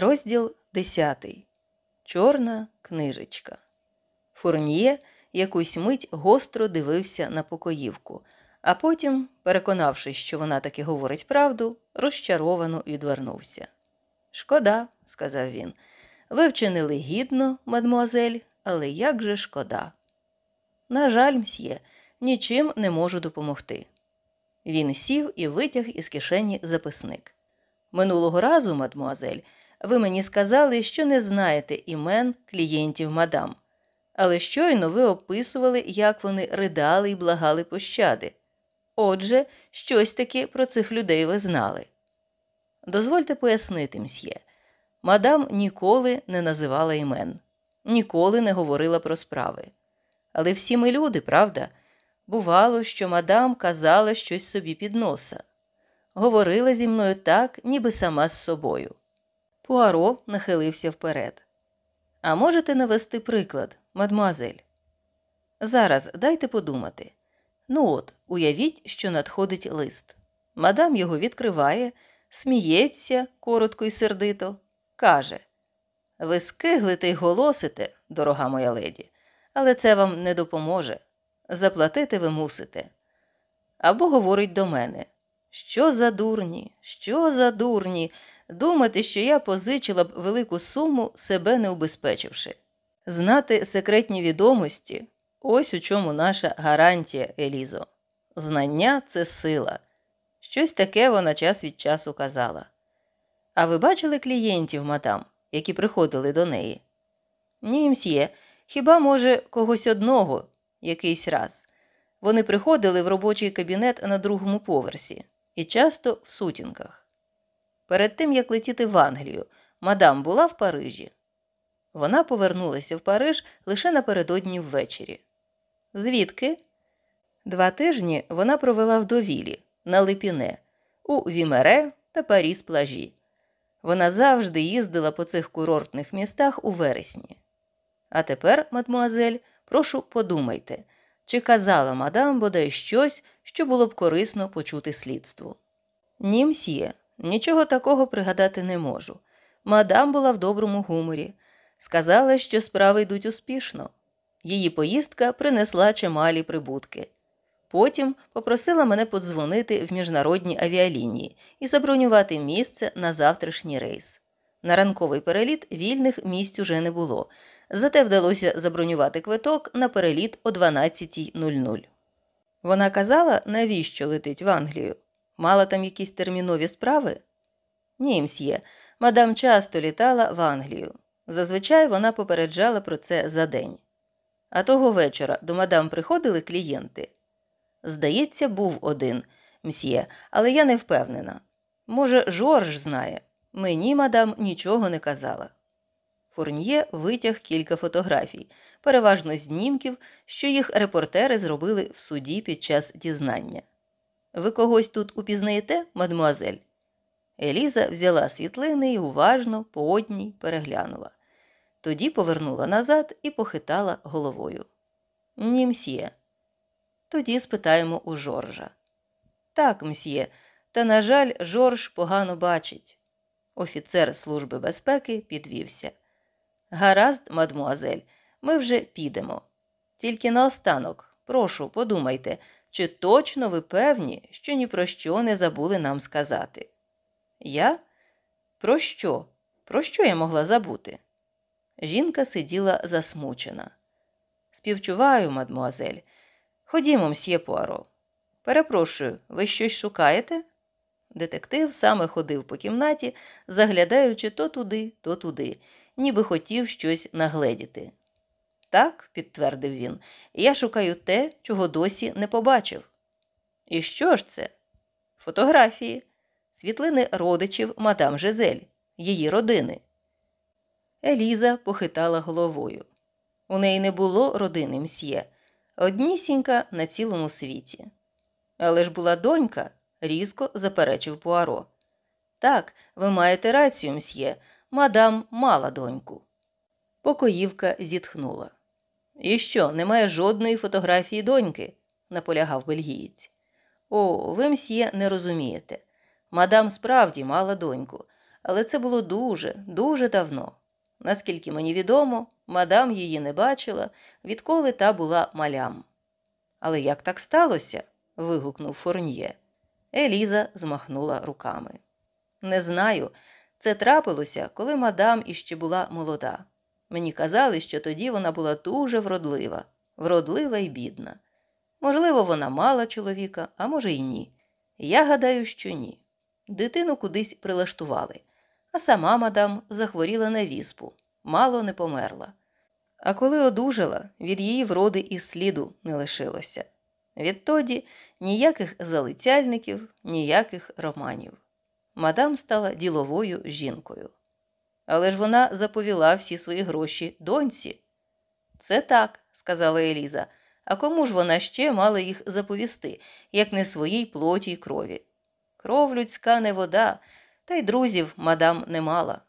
Розділ 10. Чорна книжечка. Фурніє якусь мить гостро дивився на покоївку, а потім, переконавшись, що вона таки говорить правду, розчаровано відвернувся. Шкода, сказав він. Ви вчинили гідно, мадмуазель, але як же шкода. На жаль, мсьє, нічим не можу допомогти. Він сів і витяг із кишені записник. Минулого разу, мадмуазель, ви мені сказали, що не знаєте імен клієнтів мадам, але щойно ви описували, як вони ридали і благали пощади. Отже, щось таки про цих людей ви знали. Дозвольте пояснити, мсьє. Мадам ніколи не називала імен, ніколи не говорила про справи. Але всі ми люди, правда? Бувало, що мадам казала щось собі під носа. Говорила зі мною так, ніби сама з собою. Пуаро нахилився вперед. А можете навести приклад, мадмуазель? Зараз дайте подумати. Ну от, уявіть, що надходить лист. Мадам його відкриває, сміється коротко і сердито, каже Ви скиглите й голосите, дорога моя леді, але це вам не допоможе. Заплатити ви мусите. Або говорить до мене Що за дурні, що за дурні? Думати, що я позичила б велику суму, себе не убезпечивши. Знати секретні відомості ось у чому наша гарантія, Елізо. Знання це сила. Щось таке вона час від часу казала. А ви бачили клієнтів, мадам, які приходили до неї? Ні, мсьє, хіба, може, когось одного якийсь раз. Вони приходили в робочий кабінет на другому поверсі і часто в сутінках. Перед тим, як летіти в Англію, мадам була в Парижі. Вона повернулася в Париж лише напередодні ввечері. Звідки? Два тижні вона провела в довілі, на Липіне, у Вімере та Паріс плажі. Вона завжди їздила по цих курортних містах у вересні. А тепер, мадмуазель, прошу подумайте, чи казала мадам бодай щось, що було б корисно почути слідству. Ні, мсьє, Нічого такого пригадати не можу. Мадам була в доброму гуморі. Сказала, що справи йдуть успішно. Її поїздка принесла чималі прибутки. Потім попросила мене подзвонити в міжнародні авіалінії і забронювати місце на завтрашній рейс. На ранковий переліт вільних місць уже не було, зате вдалося забронювати квиток на переліт о 12.00. Вона казала, навіщо летить в Англію. Мала там якісь термінові справи? Ні, мсьє. Мадам часто літала в Англію. Зазвичай вона попереджала про це за день. А того вечора до мадам приходили клієнти. Здається, був один мсьє, але я не впевнена. Може, Жорж знає. Мені мадам нічого не казала. Фурньє витяг кілька фотографій, переважно знімків, що їх репортери зробили в суді під час дізнання. Ви когось тут упізнаєте, мадмуазель? Еліза взяла світлини і уважно по одній переглянула. Тоді повернула назад і похитала головою. Ні, мсьє. Тоді спитаємо у Жоржа. Так, мсьє, та, на жаль, Жорж погано бачить. Офіцер Служби безпеки підвівся. Гаразд, мадмуазель, ми вже підемо. Тільки наостанок, прошу, подумайте, чи точно ви певні, що ні про що не забули нам сказати? Я? Про що? Про що я могла забути? Жінка сиділа засмучена. Співчуваю, мадмуазель. Ходімо, мсьє Пуаро. Перепрошую, ви щось шукаєте? Детектив саме ходив по кімнаті, заглядаючи то туди, то туди, ніби хотів щось нагледіти. Так, підтвердив він, я шукаю те, чого досі не побачив. І що ж це? Фотографії, світлини родичів мадам Жизель, її родини. Еліза похитала головою. У неї не було родини мсьє, однісінька на цілому світі. Але ж була донька, різко заперечив Пуаро. Так, ви маєте рацію, мсьє, мадам мала доньку. Покоївка зітхнула. І що, немає жодної фотографії доньки? наполягав бельгієць. О, ви мсьє не розумієте. Мадам справді мала доньку, але це було дуже, дуже давно. Наскільки мені відомо, мадам її не бачила, відколи та була малям. Але як так сталося? вигукнув Форньє. Еліза змахнула руками. Не знаю. Це трапилося, коли мадам іще була молода. Мені казали, що тоді вона була дуже вродлива, вродлива і бідна. Можливо, вона мала чоловіка, а може й ні. Я гадаю, що ні. Дитину кудись прилаштували, а сама мадам захворіла на віспу, мало не померла. А коли одужала, від її вроди і сліду не лишилося. Відтоді ніяких залицяльників, ніяких романів. Мадам стала діловою жінкою. Але ж вона заповіла всі свої гроші доньці. Це так, сказала Еліза. А кому ж вона ще мала їх заповісти, як не своїй плоті й крові? Кров людська не вода, та й друзів мадам не мала.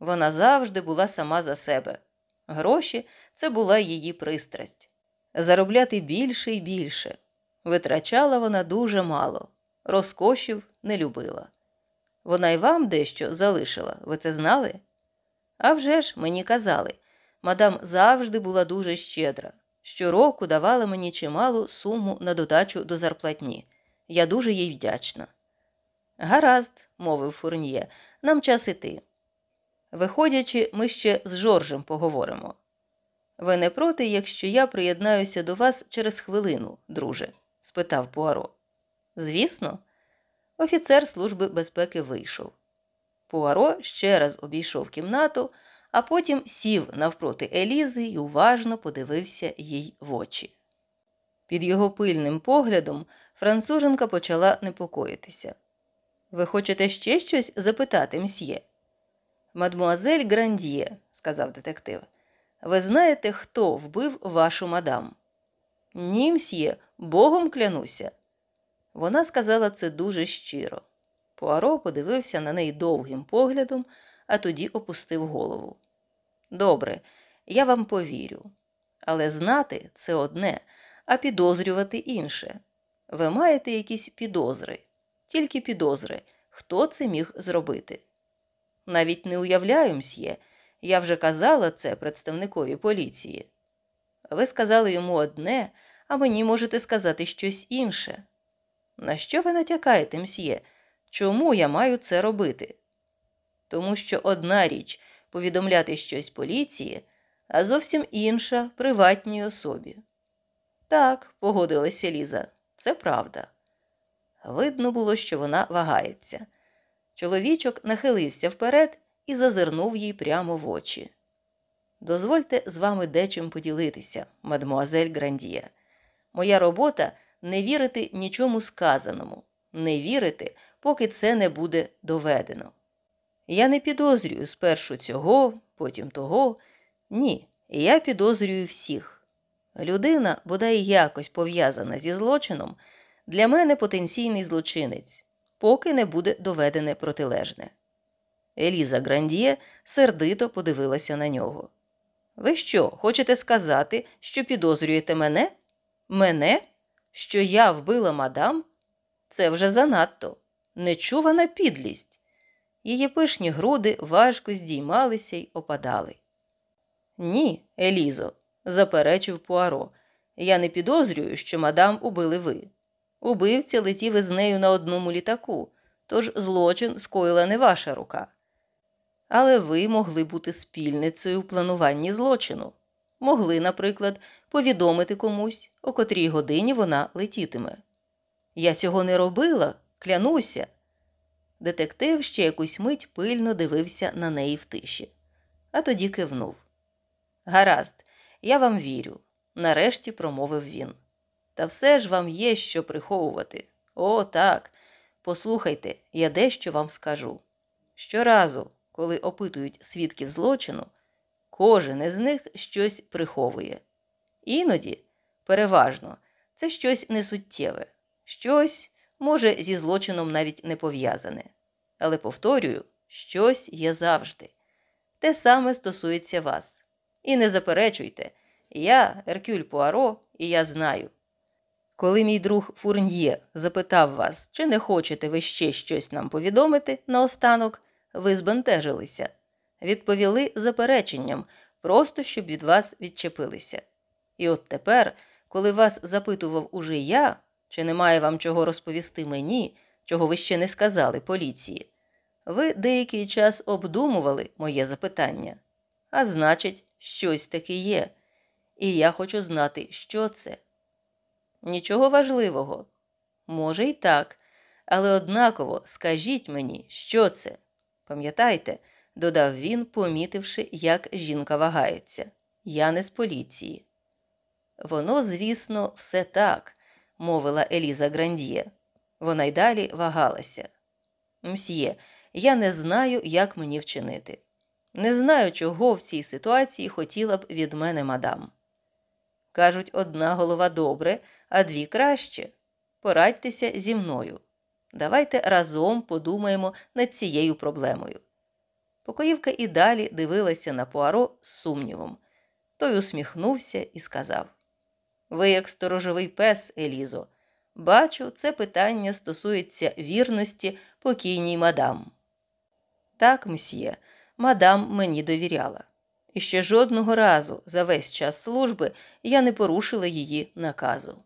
Вона завжди була сама за себе. Гроші це була її пристрасть. Заробляти більше і більше. Витрачала вона дуже мало, розкошів не любила. Вона й вам дещо залишила, ви це знали? А вже ж мені казали, мадам завжди була дуже щедра. Щороку давала мені чималу суму на додачу до зарплатні. Я дуже їй вдячна. Гаразд, мовив Фурньє, нам час іти. Виходячи, ми ще з Жоржем поговоримо. Ви не проти, якщо я приєднаюся до вас через хвилину, друже? спитав Пуаро. Звісно, офіцер Служби безпеки вийшов. Пуаро ще раз обійшов кімнату, а потім сів навпроти Елізи і уважно подивився їй в очі. Під його пильним поглядом француженка почала непокоїтися. Ви хочете ще щось запитати, мсьє? Мадмуазель Грандіє, сказав детектив, ви знаєте, хто вбив вашу мадам? Ні, мсьє, богом клянуся. Вона сказала це дуже щиро. Пуаро подивився на неї довгим поглядом, а тоді опустив голову. Добре, я вам повірю. Але знати це одне, а підозрювати інше. Ви маєте якісь підозри, тільки підозри, хто це міг зробити. Навіть не уявляю, мсьє, я вже казала це представникові поліції. Ви сказали йому одне, а мені можете сказати щось інше. На що ви натякаєте, мсьє? Чому я маю це робити? Тому що одна річ повідомляти щось поліції, а зовсім інша приватній особі. Так, погодилася Ліза, це правда. Видно було, що вона вагається. Чоловічок нахилився вперед і зазирнув їй прямо в очі. Дозвольте з вами дечим поділитися, мадмуазель Грандія. Моя робота не вірити нічому сказаному, не вірити, поки це не буде доведено. Я не підозрюю спершу цього, потім того. Ні, я підозрюю всіх. Людина, бодай якось пов'язана зі злочином, для мене потенційний злочинець, поки не буде доведене протилежне. Еліза Грандіє сердито подивилася на нього. Ви що, хочете сказати, що підозрюєте мене? Мене? Що я вбила мадам? Це вже занадто нечувана підлість. Її пишні груди важко здіймалися й опадали. Ні, Елізо, заперечив Пуаро, я не підозрюю, що мадам убили ви. Убивця летів із нею на одному літаку, тож злочин скоїла не ваша рука. Але ви могли бути спільницею в плануванні злочину. Могли, наприклад, повідомити комусь, о котрій годині вона летітиме. Я цього не робила, клянуся. Детектив ще якусь мить пильно дивився на неї в тиші, а тоді кивнув. Гаразд, я вам вірю, нарешті промовив він. Та все ж вам є що приховувати. О, так. Послухайте, я дещо вам скажу. Щоразу, коли опитують свідків злочину, кожен із них щось приховує. Іноді, переважно, це щось несуттєве, щось, може, зі злочином навіть не пов'язане. Але повторюю, щось є завжди. Те саме стосується вас. І не заперечуйте, я Еркюль Пуаро, і я знаю. Коли мій друг Фурньє запитав вас, чи не хочете ви ще щось нам повідомити наостанок, ви збентежилися. Відповіли запереченням, просто щоб від вас відчепилися. І от тепер, коли вас запитував уже я, чи немає вам чого розповісти мені, чого ви ще не сказали поліції, ви деякий час обдумували моє запитання, а значить, щось таке є, і я хочу знати, що це. Нічого важливого. Може, і так, але однаково скажіть мені, що це. Пам'ятайте, додав він, помітивши, як жінка вагається. Я не з поліції. Воно, звісно, все так, мовила Еліза Грандіє. Вона й далі вагалася. Мсьє, я не знаю, як мені вчинити. Не знаю, чого в цій ситуації хотіла б від мене мадам. Кажуть, одна голова добре, а дві краще. Порадьтеся зі мною. Давайте разом подумаємо над цією проблемою. Покоївка і далі дивилася на Пуаро з сумнівом. Той усміхнувся і сказав: Ви, як сторожовий пес, Елізо, бачу, це питання стосується вірності покійній мадам. Так, мсьє, мадам мені довіряла. І ще жодного разу за весь час служби я не порушила її наказу.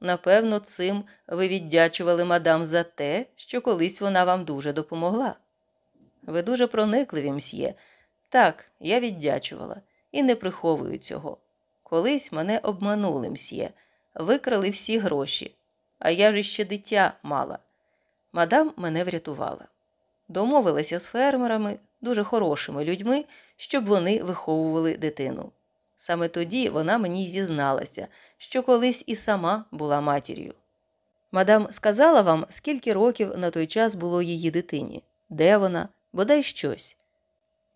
Напевно, цим ви віддячували мадам за те, що колись вона вам дуже допомогла. Ви дуже проникливі, мсьє. Так, я віддячувала і не приховую цього. Колись мене обманули, мсьє, викрали всі гроші, а я ж іще дитя мала. Мадам мене врятувала. Домовилася з фермерами, дуже хорошими людьми, щоб вони виховували дитину. Саме тоді вона мені зізналася, що колись і сама була матір'ю. Мадам сказала вам, скільки років на той час було її дитині, де вона, бодай щось.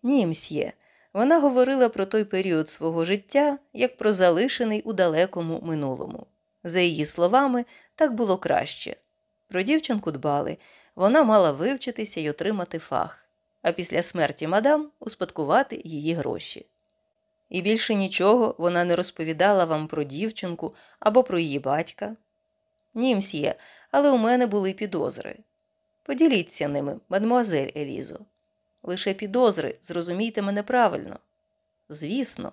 Ні, мсьє, вона говорила про той період свого життя, як про залишений у далекому минулому. За її словами, так було краще. Про дівчинку дбали, вона мала вивчитися й отримати фах, а після смерті мадам успадкувати її гроші. І більше нічого вона не розповідала вам про дівчинку або про її батька. Ні, мсьє, але у мене були підозри. Поділіться ними, мадмуазель Елізо. Лише підозри, зрозумійте мене правильно. Звісно,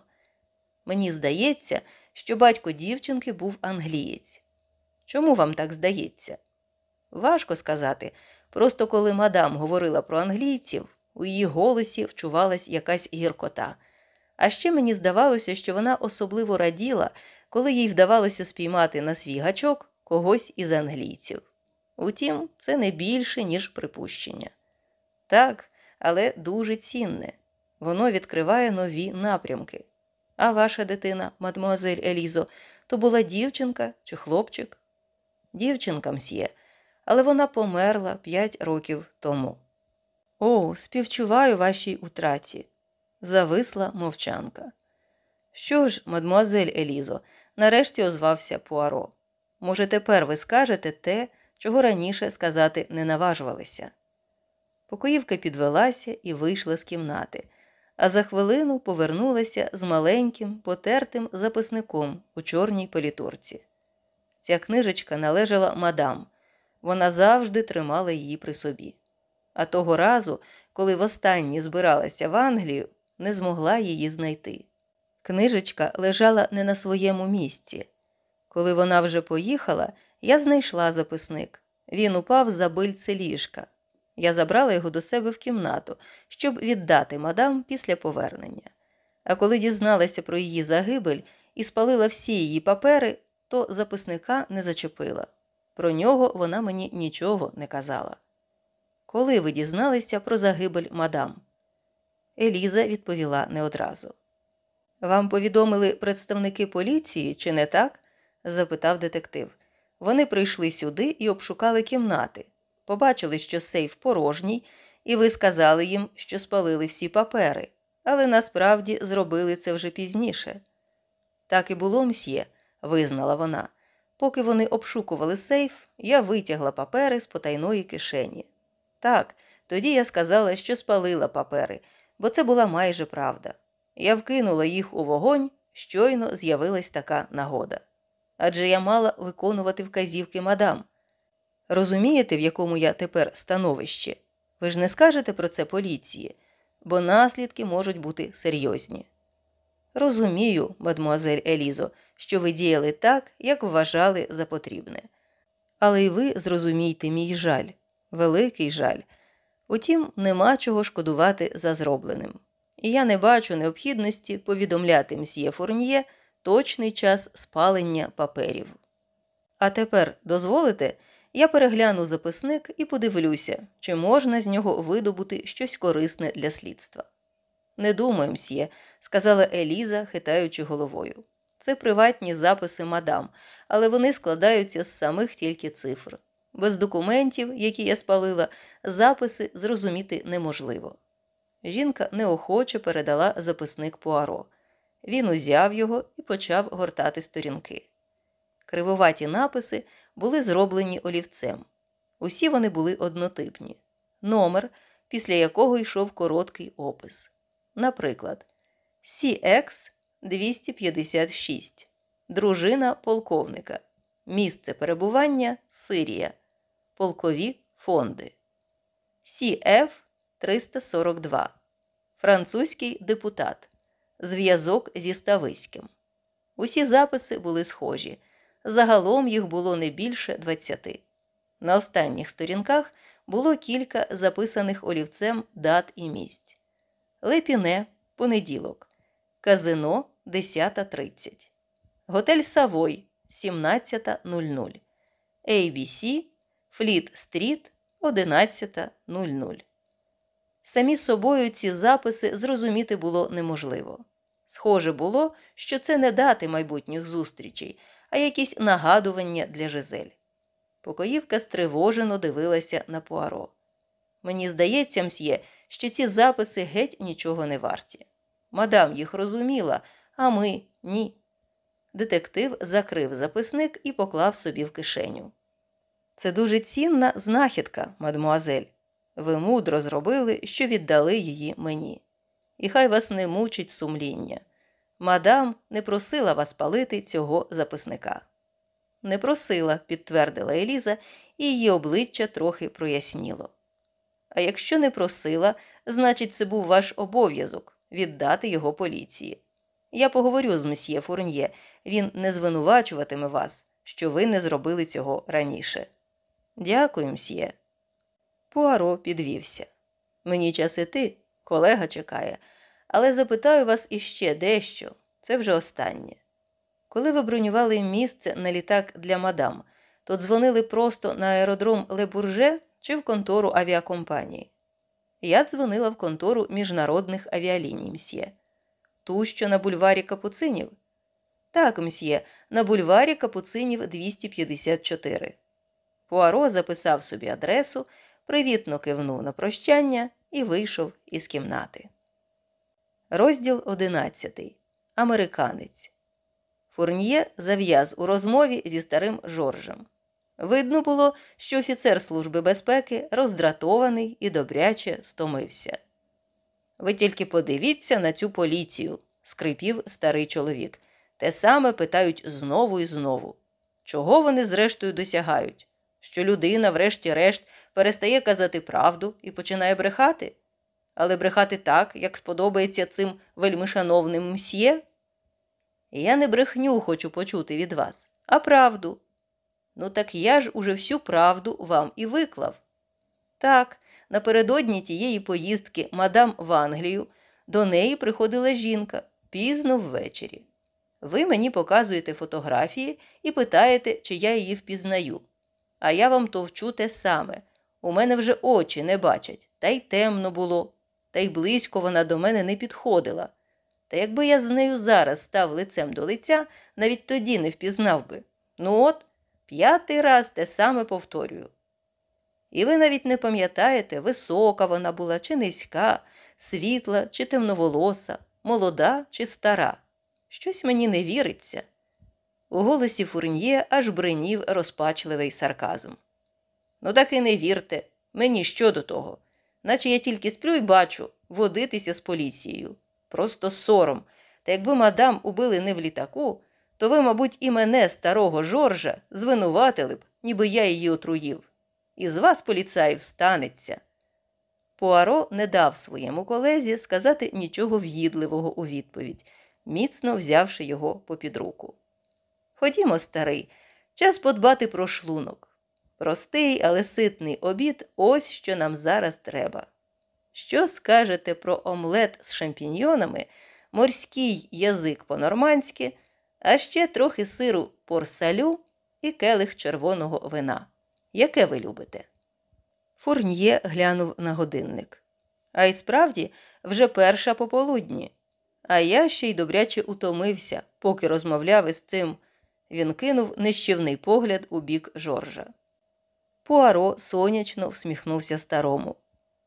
мені здається, що батько дівчинки був англієць. Чому вам так здається? Важко сказати. Просто коли мадам говорила про англійців, у її голосі вчувалась якась гіркота. А ще мені здавалося, що вона особливо раділа, коли їй вдавалося спіймати на свій гачок когось із англійців. Утім, це не більше, ніж припущення. Так, але дуже цінне. Воно відкриває нові напрямки. А ваша дитина, мадмуазель Елізо, то була дівчинка чи хлопчик? Дівчинка мсьє, але вона померла п'ять років тому. О, співчуваю вашій утраті. Зависла мовчанка. Що ж, мадмуазель Елізо, нарешті озвався Пуаро. Може, тепер ви скажете те, чого раніше сказати не наважувалися. Покоївка підвелася і вийшла з кімнати, а за хвилину повернулася з маленьким, потертим записником у чорній політурці. Ця книжечка належала мадам, вона завжди тримала її при собі. А того разу, коли востаннє збиралася в Англію, не змогла її знайти. Книжечка лежала не на своєму місці. Коли вона вже поїхала, я знайшла записник. Він упав за бильце ліжка. Я забрала його до себе в кімнату, щоб віддати мадам після повернення. А коли дізналася про її загибель і спалила всі її папери, то записника не зачепила. Про нього вона мені нічого не казала. Коли ви дізналися про загибель мадам? Еліза відповіла не одразу. Вам повідомили представники поліції, чи не так? запитав детектив. Вони прийшли сюди і обшукали кімнати, побачили, що сейф порожній, і ви сказали їм, що спалили всі папери, але насправді зробили це вже пізніше. Так і було, мсьє, визнала вона. Поки вони обшукували сейф, я витягла папери з потайної кишені. Так, тоді я сказала, що спалила папери, бо це була майже правда. Я вкинула їх у вогонь, щойно з'явилась така нагода. Адже я мала виконувати вказівки мадам. Розумієте, в якому я тепер становищі? Ви ж не скажете про це поліції, бо наслідки можуть бути серйозні. Розумію, мадмуазель Елізо, що ви діяли так, як вважали за потрібне. Але й ви зрозумійте мій жаль, великий жаль. Утім, нема чого шкодувати за зробленим. І я не бачу необхідності повідомляти мсьє Фурньє точний час спалення паперів. А тепер дозволите, я перегляну записник і подивлюся, чи можна з нього видобути щось корисне для слідства. Не думаю, мсьє, сказала Еліза, хитаючи головою. Це приватні записи мадам, але вони складаються з самих тільки цифр. Без документів, які я спалила, записи зрозуміти неможливо. Жінка неохоче передала записник Пуаро. Він узяв його і почав гортати сторінки. Кривоваті написи були зроблені олівцем. Усі вони були однотипні. Номер, після якого йшов короткий опис. Наприклад, CX 256, дружина полковника, місце перебування Сирія, полкові фонди, CF 342, французький депутат, зв'язок зі Ставиським. Усі записи були схожі. Загалом їх було не більше 20. На останніх сторінках було кілька записаних олівцем дат і місць. Лепіне понеділок, казино 10.30, Готель Савой 17.00, ABC, Фліт Стріт 11.00. Самі собою ці записи зрозуміти було неможливо. Схоже було, що це не дати майбутніх зустрічей, а якісь нагадування для Жизель. Покоївка стривожено дивилася на Пуаро. Мені здається, мсьє, що ці записи геть нічого не варті. Мадам їх розуміла, а ми ні. Детектив закрив записник і поклав собі в кишеню. Це дуже цінна знахідка, мадмуазель. Ви мудро зробили, що віддали її мені. І хай вас не мучить сумління. Мадам не просила вас палити цього записника. Не просила, підтвердила Еліза, і її обличчя трохи проясніло. А якщо не просила, значить, це був ваш обов'язок віддати його поліції. Я поговорю з месьє Фурньє, він не звинувачуватиме вас, що ви не зробили цього раніше. Дякую, мсьє. Пуаро підвівся. Мені час іти, колега чекає, але запитаю вас іще дещо це вже останнє. Коли ви бронювали місце на літак для мадам, то дзвонили просто на аеродром Лебурже чи в контору авіакомпанії. Я дзвонила в контору міжнародних авіаліній мсьє. Ту, що на бульварі Капуцинів? Так, мсьє, на бульварі Капуцинів 254. Пуаро записав собі адресу, привітно кивнув на прощання і вийшов із кімнати. Розділ 11. Американець. Фурньє зав'яз у розмові зі старим Жоржем. Видно було, що офіцер Служби безпеки роздратований і добряче стомився. Ви тільки подивіться на цю поліцію, скрипів старий чоловік. Те саме питають знову і знову. Чого вони, зрештою, досягають? Що людина, врешті-решт, перестає казати правду і починає брехати? Але брехати так, як сподобається цим вельмишановним мсьє? Я не брехню хочу почути від вас, а правду. Ну, так я ж уже всю правду вам і виклав. Так, напередодні тієї поїздки мадам в Англію до неї приходила жінка пізно ввечері. Ви мені показуєте фотографії і питаєте, чи я її впізнаю. А я вам товчу те саме. У мене вже очі не бачать, та й темно було, та й близько вона до мене не підходила. Та якби я з нею зараз став лицем до лиця, навіть тоді не впізнав би. Ну от, п'ятий раз те саме повторюю. І ви навіть не пам'ятаєте, висока вона була, чи низька, світла, чи темноволоса, молода чи стара. Щось мені не віриться. У голосі Фурньє аж бринів розпачливий сарказм. Ну, так і не вірте, мені що до того, наче я тільки сплю й бачу водитися з поліцією. Просто сором. Та якби мадам убили не в літаку, то ви, мабуть, і мене, старого Жоржа, звинуватили б, ніби я її отруїв. І з вас, поліцаїв, станеться. Пуаро не дав своєму колезі сказати нічого в'їдливого у відповідь, міцно взявши його попід руку. Ходімо, старий, час подбати про шлунок. Простий, але ситний обід ось що нам зараз треба. Що скажете про омлет з шампіньйонами, морський язик по-норманськи, а ще трохи сиру порсалю і келих червоного вина? Яке ви любите? Фурньє глянув на годинник. А й справді вже перша пополудні. А я ще й добряче утомився, поки розмовляв із цим. Він кинув нищівний погляд у бік Жоржа. Пуаро сонячно всміхнувся старому.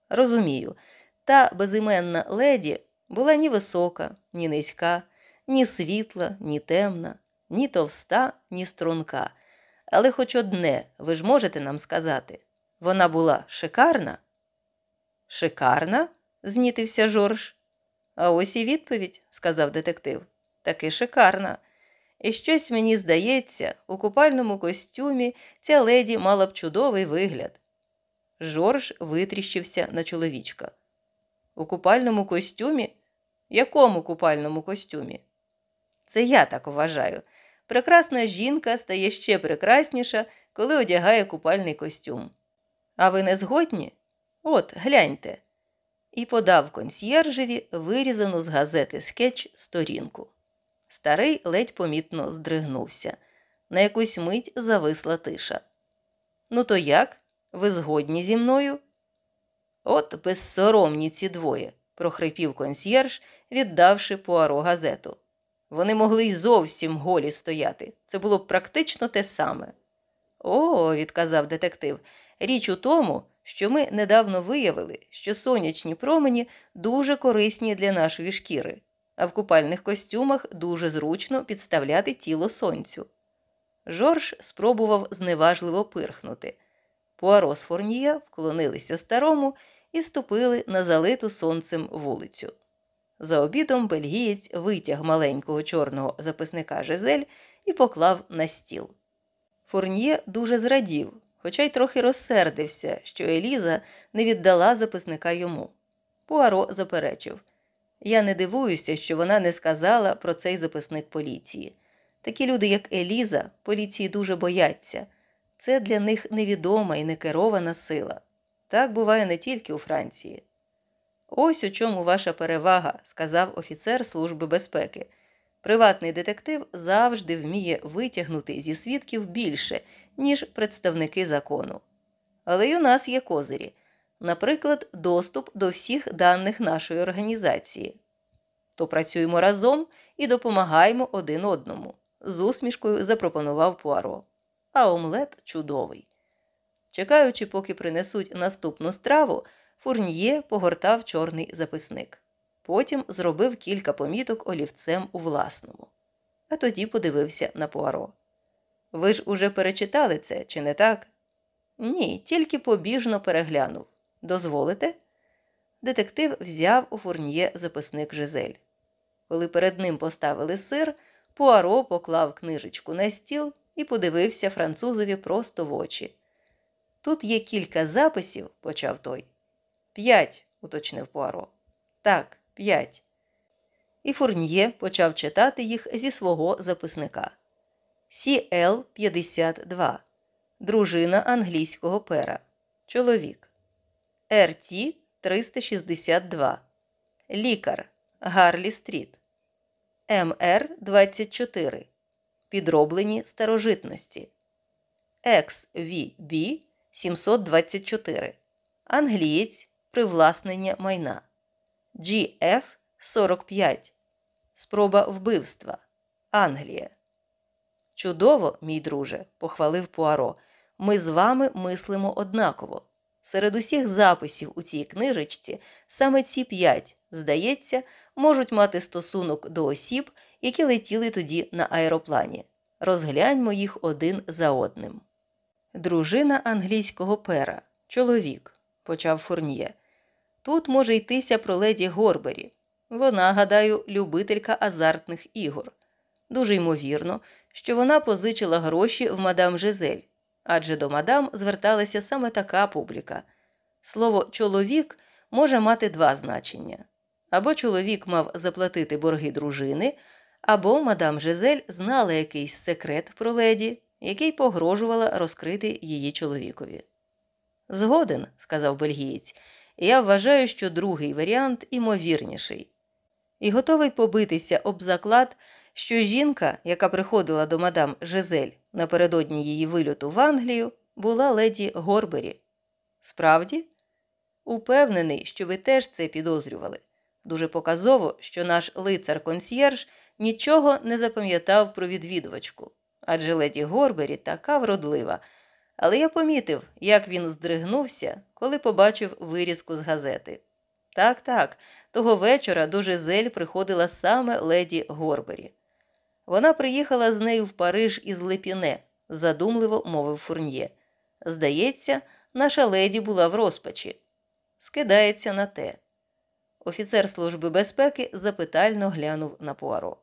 Розумію, та безіменна леді була ні висока, ні низька, ні світла, ні темна, ні товста, ні струнка. Але хоч одне ви ж можете нам сказати вона була шикарна? Шикарна? знітився Жорж. А ось і відповідь, сказав детектив. Таки шикарна. І щось мені здається, у купальному костюмі ця леді мала б чудовий вигляд. Жорж витріщився на чоловічка. У купальному костюмі? Якому купальному костюмі? Це я так вважаю. Прекрасна жінка стає ще прекрасніша, коли одягає купальний костюм. А ви не згодні? От, гляньте. І подав консьєржеві вирізану з газети скетч сторінку. Старий ледь помітно здригнувся. На якусь мить зависла тиша. Ну, то як? Ви згодні зі мною? От безсоромні ці двоє, прохрипів консьєрж, віддавши Пуаро газету. Вони могли й зовсім голі стояти. Це було б практично те саме. О, відказав детектив, річ у тому, що ми недавно виявили, що сонячні промені дуже корисні для нашої шкіри, а в купальних костюмах дуже зручно підставляти тіло сонцю. Жорж спробував зневажливо пирхнути. Пуаро з Форнія вклонилися старому і ступили на залиту сонцем вулицю. За обідом бельгієць витяг маленького чорного записника Жизель і поклав на стіл. Фурньє дуже зрадів, хоча й трохи розсердився, що Еліза не віддала записника йому. Пуаро заперечив Я не дивуюся, що вона не сказала про цей записник поліції. Такі люди, як Еліза, поліції дуже бояться. Це для них невідома і некерована сила. Так буває не тільки у Франції. Ось у чому ваша перевага, сказав офіцер Служби безпеки. Приватний детектив завжди вміє витягнути зі свідків більше, ніж представники закону. Але й у нас є козирі, наприклад, доступ до всіх даних нашої організації. То працюємо разом і допомагаємо один одному, з усмішкою запропонував Пуаро. А омлет чудовий. Чекаючи, поки принесуть наступну страву, Фурньє погортав чорний записник. Потім зробив кілька поміток олівцем у власному, а тоді подивився на Пуаро. Ви ж уже перечитали це, чи не так? Ні, тільки побіжно переглянув. Дозволите? Детектив взяв у фурньє записник Жизель. Коли перед ним поставили сир, Пуаро поклав книжечку на стіл і подивився французові просто в очі. Тут є кілька записів, почав той. П'ять, уточнив Пуаро. Так, п'ять. І Фурньє почав читати їх зі свого записника. cl 52 дружина англійського пера, чоловік. РТ 362, лікар Гарлі Стріт, МР 24, підроблені старожитності, XVB 724, англієць привласнення майна. GF 45. Спроба вбивства. Англія. Чудово, мій друже, похвалив Пуаро. Ми з вами мислимо однаково. Серед усіх записів у цій книжечці саме ці п'ять, здається, можуть мати стосунок до осіб, які летіли тоді на аероплані. Розгляньмо їх один за одним. Дружина англійського пера, чоловік, почав Фурньє. Тут може йтися про леді Горбері. Вона, гадаю, любителька азартних ігор. Дуже ймовірно, що вона позичила гроші в мадам Жизель, адже до мадам зверталася саме така публіка. Слово чоловік може мати два значення. Або чоловік мав заплатити борги дружини, або мадам Жизель знала якийсь секрет про леді, який погрожувала розкрити її чоловікові. Згоден, сказав бельгієць, я вважаю, що другий варіант імовірніший. І готовий побитися об заклад, що жінка, яка приходила до мадам Жизель напередодні її вильоту в Англію, була леді Горбері. Справді, упевнений, що ви теж це підозрювали. Дуже показово, що наш лицар консьєрж нічого не запам'ятав про відвідувачку, адже леді Горбері така вродлива. Але я помітив, як він здригнувся, коли побачив вирізку з газети. Так, так, того вечора до Жизель приходила саме леді Горбері. Вона приїхала з нею в Париж із Лепіне, задумливо мовив фурньє. Здається, наша леді була в розпачі. Скидається на те. Офіцер Служби безпеки запитально глянув на Пуаро.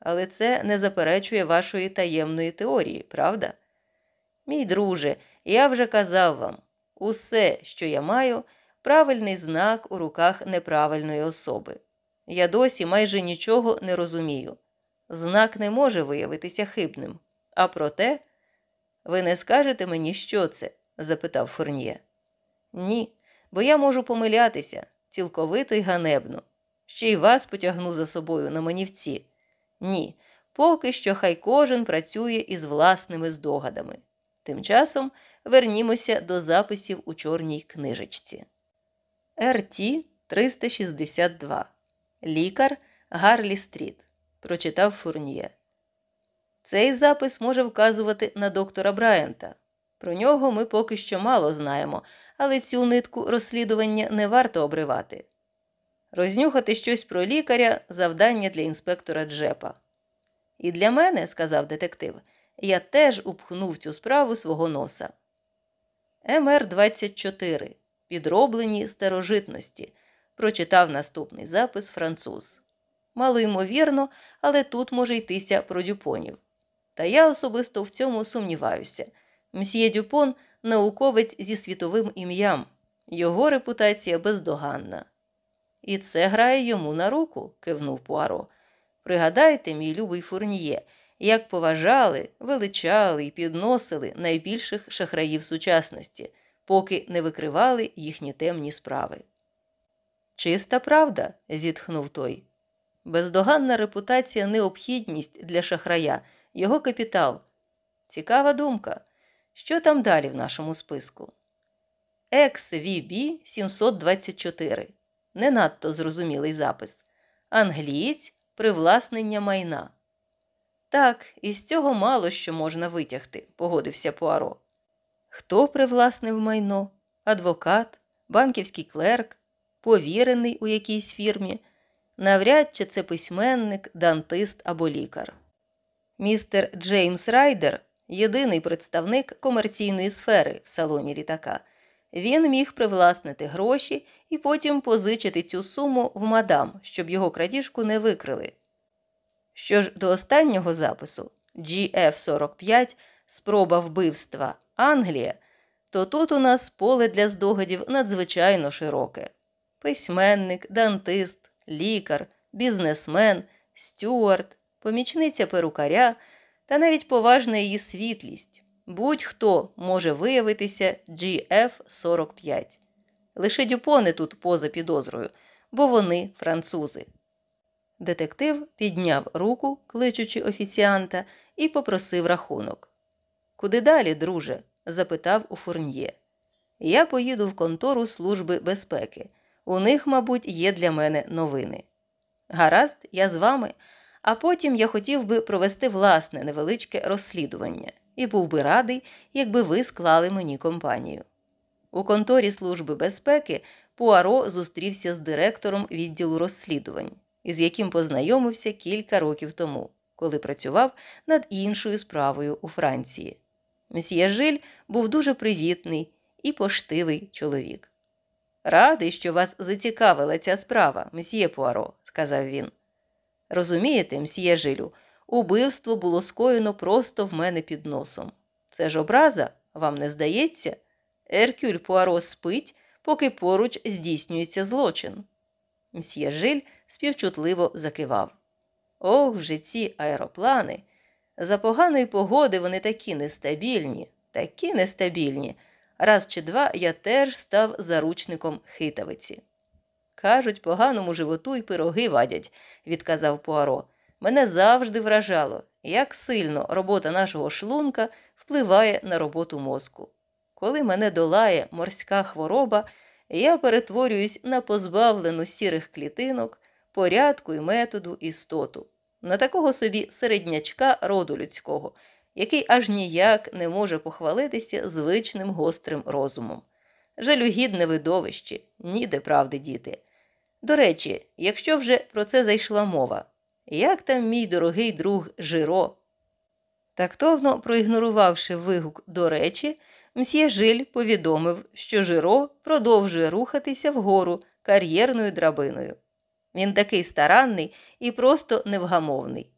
Але це не заперечує вашої таємної теорії, правда? Мій друже, я вже казав вам усе, що я маю, правильний знак у руках неправильної особи. Я досі майже нічого не розумію. Знак не може виявитися хибним. А проте, ви не скажете мені, що це? запитав Фурньє. Ні, бо я можу помилятися цілковито й ганебно. Ще й вас потягну за собою на манівці. Ні, поки що хай кожен працює із власними здогадами. Тим часом вернімося до записів у чорній книжечці. РТ 362. Лікар Гарлі Стріт. Прочитав Фурніє. Цей запис може вказувати на доктора Брайанта. Про нього ми поки що мало знаємо, але цю нитку розслідування не варто обривати. Рознюхати щось про лікаря завдання для інспектора Джепа. І для мене, сказав детектив, я теж упхнув цю справу свого носа. МР 24 підроблені старожитності, прочитав наступний запис француз. Мало ймовірно, але тут може йтися про дюпонів. Та я особисто в цьому сумніваюся. Мсьє Дюпон науковець зі світовим ім'ям, його репутація бездоганна. І це грає йому на руку, кивнув Пуаро. Пригадайте, мій любий фурніє, як поважали, величали і підносили найбільших шахраїв сучасності, поки не викривали їхні темні справи. Чиста правда, зітхнув той. Бездоганна репутація необхідність для шахрая, його капітал. Цікава думка. Що там далі в нашому списку? XVB 724. Не надто зрозумілий запис. Англієць привласнення майна. Так, із цього мало що можна витягти, погодився Пуаро. Хто привласнив майно? Адвокат, банківський клерк, повірений у якійсь фірмі, навряд чи це письменник, дантист або лікар. Містер Джеймс Райдер єдиний представник комерційної сфери в салоні літака. Він міг привласнити гроші і потім позичити цю суму в мадам, щоб його крадіжку не викрили. Що ж до останнього запису GF45 спроба вбивства Англія, то тут у нас поле для здогадів надзвичайно широке: письменник, дантист, лікар, бізнесмен, стюарт, помічниця перукаря та навіть поважна її світлість. Будь-хто може виявитися GF45. Лише дюпони тут поза підозрою, бо вони французи. Детектив підняв руку, кличучи офіціанта, і попросив рахунок. Куди далі, друже? запитав у фурньє. Я поїду в контору Служби безпеки. У них, мабуть, є для мене новини. Гаразд, я з вами, а потім я хотів би провести власне невеличке розслідування і був би радий, якби ви склали мені компанію. У конторі Служби безпеки Пуаро зустрівся з директором відділу розслідувань, із яким познайомився кілька років тому, коли працював над іншою справою у Франції. Месьє Жиль був дуже привітний і поштивий чоловік. Радий, що вас зацікавила ця справа, месьє Пуаро, сказав він. Розумієте, мсьє Жилю, убивство було скоєно просто в мене під носом. Це ж образа, вам не здається? Еркюль Пуаро спить, поки поруч здійснюється злочин. Мсьє Жиль співчутливо закивав. Ох, вже ці аероплани. За поганої погоди вони такі нестабільні, такі нестабільні. Раз чи два я теж став заручником хитавиці. Кажуть, поганому животу й пироги вадять, відказав Пуаро. Мене завжди вражало, як сильно робота нашого шлунка впливає на роботу мозку. Коли мене долає морська хвороба, я перетворююсь на позбавлену сірих клітинок, порядку і методу істоту, на такого собі середнячка роду людського, який аж ніяк не може похвалитися звичним гострим розумом. Жалюгідне видовище, ніде правди діти. До речі, якщо вже про це зайшла мова, як там мій дорогий друг Жиро? Тактовно проігнорувавши вигук до речі, мсьє Жиль повідомив, що Жиро продовжує рухатися вгору кар'єрною драбиною. Він такий старанний і просто невгамовний.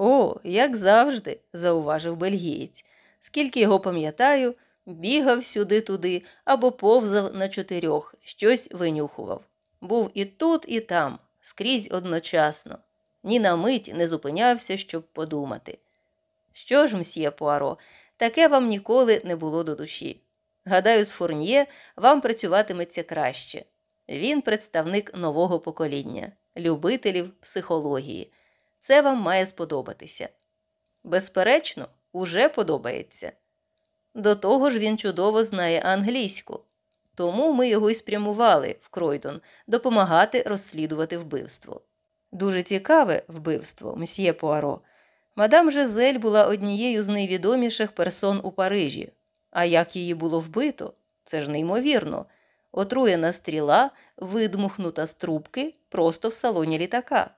О, як завжди, зауважив бельгієць. Скільки його пам'ятаю, бігав сюди-туди або повзав на чотирьох, щось винюхував. Був і тут, і там, скрізь одночасно. Ні на мить не зупинявся, щоб подумати. Що ж, мсьє Пуаро, таке вам ніколи не було до душі. Гадаю, з Фурньє вам працюватиметься краще. Він представник нового покоління, любителів психології. Це вам має сподобатися. Безперечно, уже подобається. До того ж, він чудово знає англійську, тому ми його й спрямували в Кройдон допомагати розслідувати вбивство. Дуже цікаве вбивство, мсьє Пуаро. Мадам Жизель була однією з найвідоміших персон у Парижі. А як її було вбито, це ж неймовірно. Отруєна стріла, видмухнута з трубки просто в салоні літака.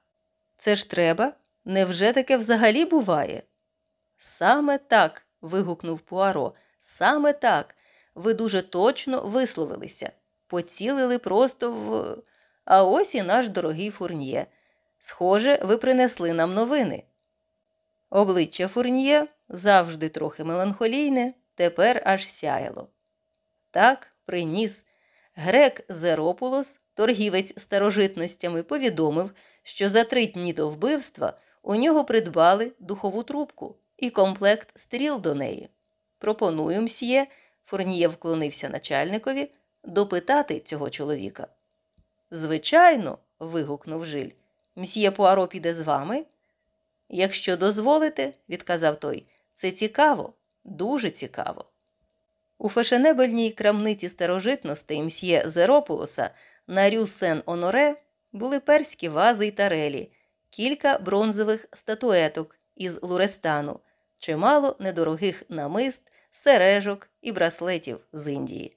Це ж треба? Невже таке взагалі буває? Саме так. вигукнув Пуаро. Саме так. Ви дуже точно висловилися, поцілили просто в. А ось і наш дорогий фурньє. Схоже, ви принесли нам новини. Обличчя фурньє завжди трохи меланхолійне, тепер аж сяяло. Так, приніс. Грек Зеропулос, торгівець старожитностями, повідомив, що за три дні до вбивства у нього придбали духову трубку і комплект стріл до неї. Пропоную мсьє, Фурніє вклонився начальникові, допитати цього чоловіка. Звичайно, вигукнув Жиль. Мсьє Пуаро піде з вами? Якщо дозволите, відказав той, це цікаво, дуже цікаво. У фешенебельній крамниці старожитностей мсьє Зеропулоса на Рю Сен Оноре були перські вази й тарелі, кілька бронзових статуеток із Лурестану, чимало недорогих намист, сережок і браслетів з Індії.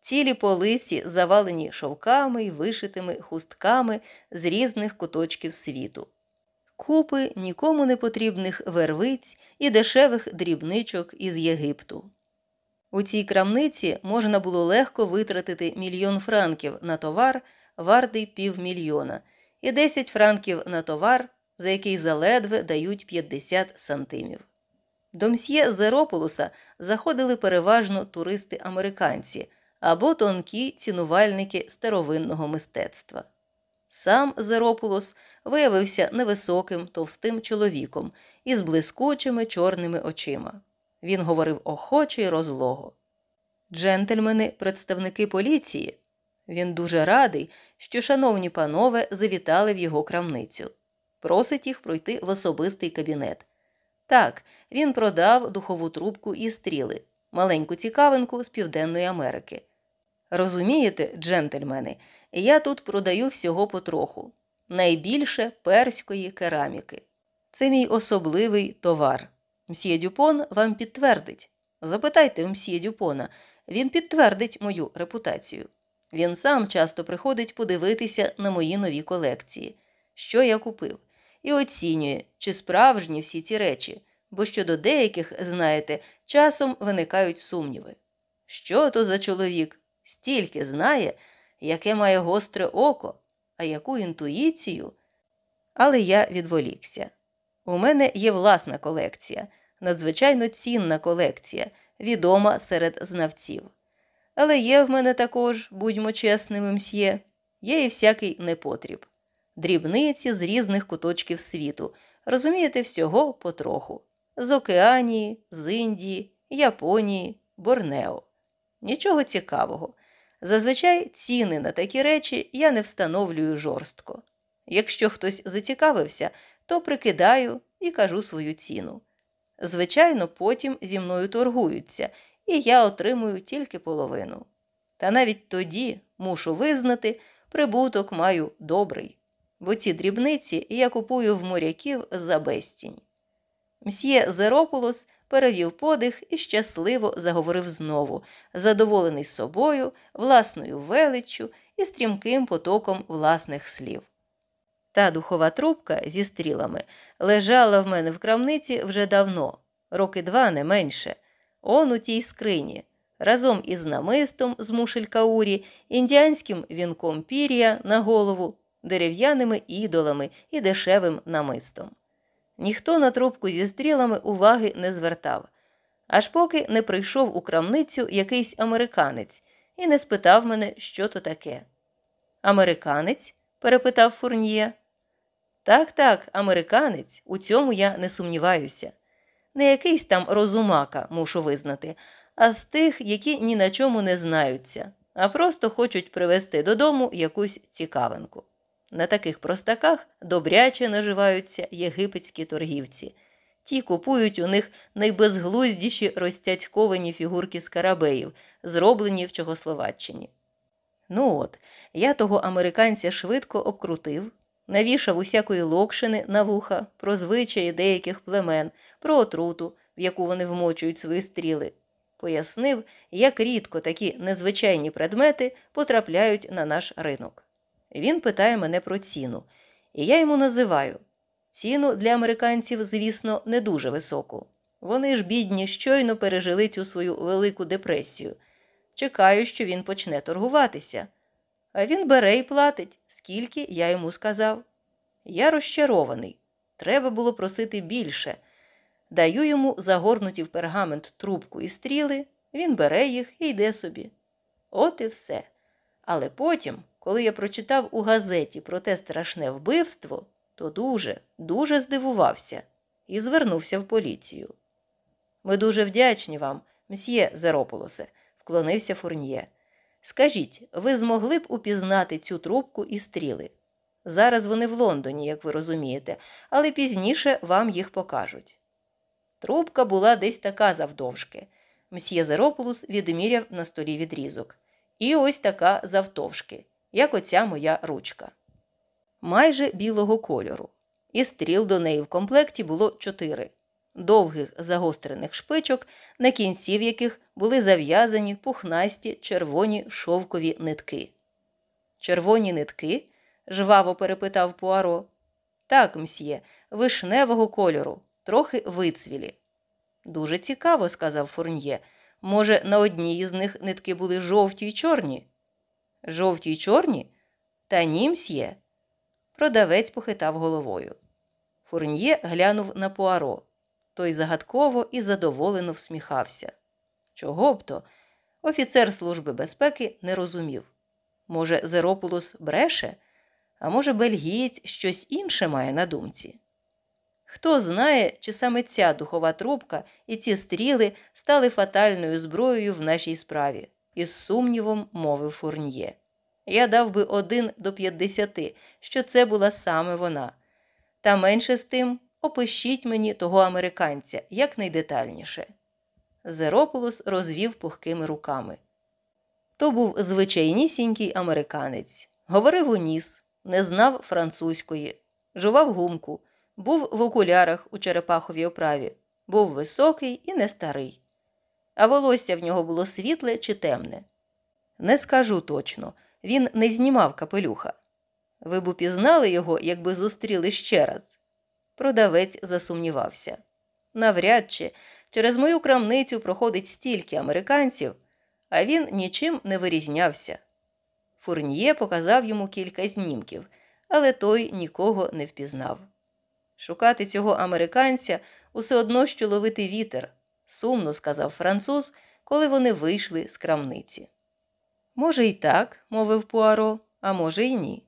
Цілі полиці завалені шовками й вишитими хустками з різних куточків світу, купи нікому не потрібних вервиць і дешевих дрібничок із Єгипту. У цій крамниці можна було легко витратити мільйон франків на товар, вартий півмільйона, і 10 франків на товар, за який заледве дають 50 сантимів. До мсьє Зерополуса заходили переважно туристи-американці або тонкі цінувальники старовинного мистецтва. Сам Зеропулос виявився невисоким, товстим чоловіком із блискучими чорними очима. Він говорив охоче й розлого. Джентльмени, представники поліції. Він дуже радий, що шановні панове завітали в його крамницю. Просить їх пройти в особистий кабінет. Так, він продав духову трубку і стріли, маленьку цікавинку з Південної Америки. Розумієте, джентльмени, я тут продаю всього потроху, найбільше перської кераміки. Це мій особливий товар. Мсьє Дюпон вам підтвердить. Запитайте у мсьє Дюпона, він підтвердить мою репутацію. Він сам часто приходить подивитися на мої нові колекції, що я купив, і оцінює, чи справжні всі ці речі, бо щодо деяких, знаєте, часом виникають сумніви. Що то за чоловік? Стільки знає, яке має гостре око, а яку інтуїцію. Але я відволікся. У мене є власна колекція, надзвичайно цінна колекція, відома серед знавців. Але є в мене також, будьмо чесними, мсьє, є і всякий непотріб. Дрібниці з різних куточків світу. Розумієте, всього потроху. З Океанії, з Індії, Японії, Борнео. Нічого цікавого. Зазвичай ціни на такі речі я не встановлюю жорстко. Якщо хтось зацікавився, то прикидаю і кажу свою ціну. Звичайно, потім зі мною торгуються, і я отримую тільки половину. Та навіть тоді мушу визнати, прибуток маю добрий, бо ці дрібниці я купую в моряків за безцінь. Мсьє Зеропулос перевів подих і щасливо заговорив знову, задоволений собою, власною величчю і стрімким потоком власних слів. Та духова трубка зі стрілами лежала в мене в крамниці вже давно, роки два не менше, он у тій скрині, разом із намистом з мушелькаурі, індіанським вінком пір'я на голову, дерев'яними ідолами і дешевим намистом. Ніхто на трубку зі стрілами уваги не звертав, аж поки не прийшов у крамницю якийсь американець і не спитав мене, що то таке. Американець? перепитав Фурніє. Так, так, американець, у цьому я не сумніваюся. Не якийсь там розумака, мушу визнати, а з тих, які ні на чому не знаються, а просто хочуть привезти додому якусь цікавинку. На таких простаках добряче наживаються єгипетські торгівці. Ті купують у них найбезглуздіші розтяцьковані фігурки скарабеїв, зроблені в Чогословаччині. Ну от, я того американця швидко обкрутив, навішав усякої локшини на вуха про звичаї деяких племен, про отруту, в яку вони вмочують свої стріли. Пояснив, як рідко такі незвичайні предмети потрапляють на наш ринок. Він питає мене про ціну, і я йому називаю. Ціну для американців, звісно, не дуже високу. Вони ж, бідні, щойно пережили цю свою велику депресію. Чекаю, що він почне торгуватися. А він бере і платить, скільки я йому сказав. Я розчарований. Треба було просити більше. Даю йому загорнуті в пергамент трубку і стріли, він бере їх і йде собі. От і все. Але потім, коли я прочитав у газеті про те страшне вбивство, то дуже, дуже здивувався і звернувся в поліцію. Ми дуже вдячні вам, мсьє Зерополосе, вклонився Фурньє. Скажіть, ви змогли б упізнати цю трубку і стріли? Зараз вони в Лондоні, як ви розумієте, але пізніше вам їх покажуть. Трубка була десь така завдовжки. Мсьє Зерополус відміряв на столі відрізок. І ось така завтовшки, як оця моя ручка. Майже білого кольору. І стріл до неї в комплекті було чотири довгих загострених шпичок, на кінців яких були зав'язані пухнасті червоні шовкові нитки. Червоні нитки? жваво перепитав Пуаро. Так, мсьє, вишневого кольору, трохи вицвілі. Дуже цікаво, сказав Фурньє. Може, на одній із них нитки були жовті й чорні? Жовті й чорні? Та ні, мсьє. Продавець похитав головою. Фурньє глянув на Пуаро. Той загадково і задоволено всміхався. Чого б то? Офіцер Служби безпеки не розумів. Може, Зеропулос бреше, а може, бельгієць щось інше має на думці. Хто знає, чи саме ця духова трубка і ці стріли стали фатальною зброєю в нашій справі, із сумнівом мовив Фурньє. Я дав би один до п'ятдесяти, що це була саме вона. Та менше з тим опишіть мені того американця якнайдетальніше. Зеропулос розвів пухкими руками. То був звичайнісінький американець, говорив у ніс, не знав французької, жував гумку, був в окулярах у черепаховій оправі, був високий і не старий. А волосся в нього було світле чи темне. Не скажу точно, він не знімав капелюха. Ви б упізнали його, якби зустріли ще раз. Продавець засумнівався. Навряд чи через мою крамницю проходить стільки американців, а він нічим не вирізнявся. Фурніє показав йому кілька знімків, але той нікого не впізнав. Шукати цього американця усе одно що ловити вітер, сумно сказав француз, коли вони вийшли з крамниці. Може, й так, мовив Пуаро, а може, й ні.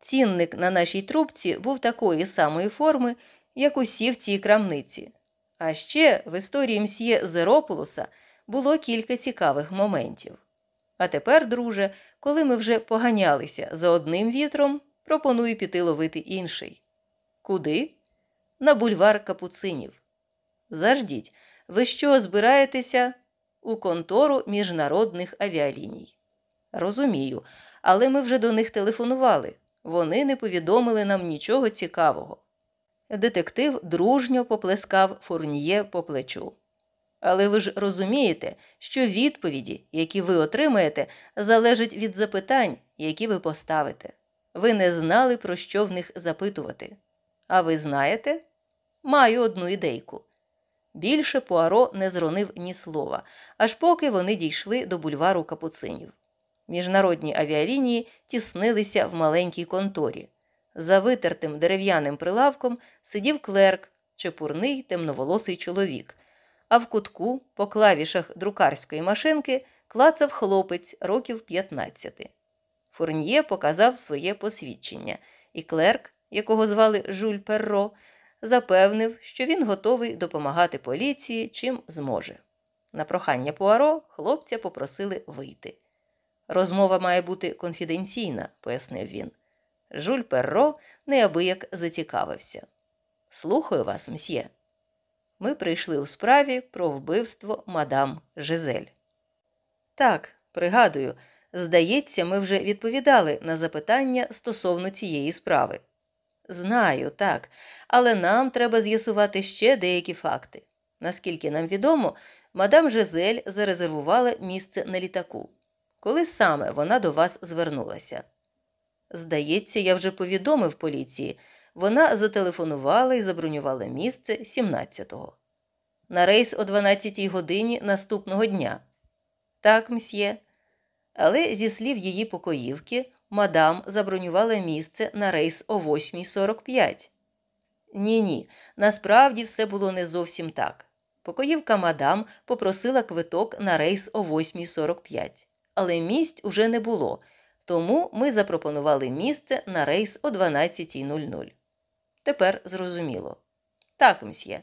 Цінник на нашій трубці був такої самої форми, як усі в цій крамниці. А ще в історії мсьє Зеропулуса було кілька цікавих моментів. А тепер, друже, коли ми вже поганялися за одним вітром, пропоную піти ловити інший. Куди? На бульвар капуцинів. Заждіть, ви що збираєтеся у контору міжнародних авіаліній? Розумію, але ми вже до них телефонували. Вони не повідомили нам нічого цікавого. Детектив дружньо поплескав фурніє по плечу. Але ви ж розумієте, що відповіді, які ви отримаєте, залежать від запитань, які ви поставите. Ви не знали, про що в них запитувати. А ви знаєте? Маю одну ідейку. Більше Пуаро не зронив ні слова, аж поки вони дійшли до бульвару капуцинів. Міжнародні авіалінії тіснилися в маленькій конторі. За витертим дерев'яним прилавком сидів клерк, чепурний темноволосий чоловік, а в кутку, по клавішах друкарської машинки, клацав хлопець років 15. Фурньє показав своє посвідчення, і клерк, якого звали Жуль Перро, запевнив, що він готовий допомагати поліції чим зможе. На прохання Пуаро хлопця попросили вийти. Розмова має бути конфіденційна, пояснив він. Жуль Перро неабияк зацікавився. Слухаю вас, мсьє. Ми прийшли у справі про вбивство мадам Жизель. Так, пригадую, здається, ми вже відповідали на запитання стосовно цієї справи. Знаю, так, але нам треба з'ясувати ще деякі факти. Наскільки нам відомо, мадам Жизель зарезервувала місце на літаку. Коли саме вона до вас звернулася? Здається, я вже повідомив поліції. Вона зателефонувала і забронювала місце 17-го. На рейс о 12-й годині наступного дня. Так, мсьє. Але зі слів її покоївки, мадам забронювала місце на рейс о 8.45. Ні, ні, насправді все було не зовсім так. Покоївка мадам попросила квиток на рейс о 8.45, але місць уже не було, тому ми запропонували місце на рейс о 12.00. Тепер зрозуміло. Так, мсьє.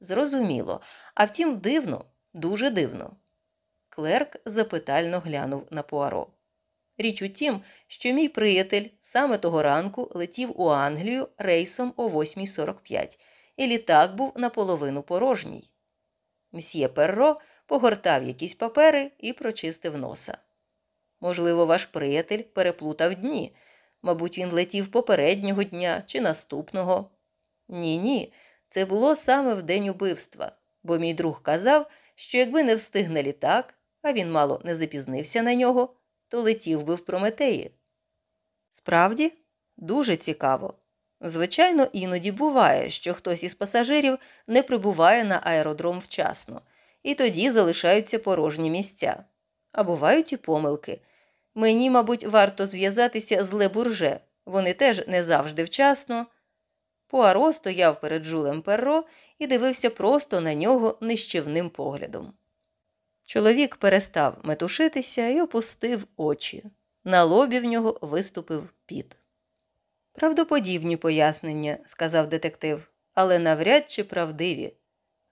Зрозуміло. А втім, дивно, дуже дивно. Клерк запитально глянув на Пуаро. Річ у тім, що мій приятель саме того ранку летів у Англію рейсом о 8.45, і літак був наполовину порожній. Мсьє Перро погортав якісь папери і прочистив носа. Можливо, ваш приятель переплутав дні. Мабуть, він летів попереднього дня чи наступного. Ні, ні, це було саме в день убивства, бо мій друг казав, що якби не встиг на літак, а він мало не запізнився на нього, то летів би в Прометеї. Справді, дуже цікаво. Звичайно, іноді буває, що хтось із пасажирів не прибуває на аеродром вчасно, і тоді залишаються порожні місця. А бувають і помилки. Мені, мабуть, варто зв'язатися з Лебурже, вони теж не завжди вчасно. Пуаро стояв перед Жулем Перро і дивився просто на нього нищівним поглядом. Чоловік перестав метушитися і опустив очі. На лобі в нього виступив піт. Правдоподібні пояснення, сказав детектив, але навряд чи правдиві.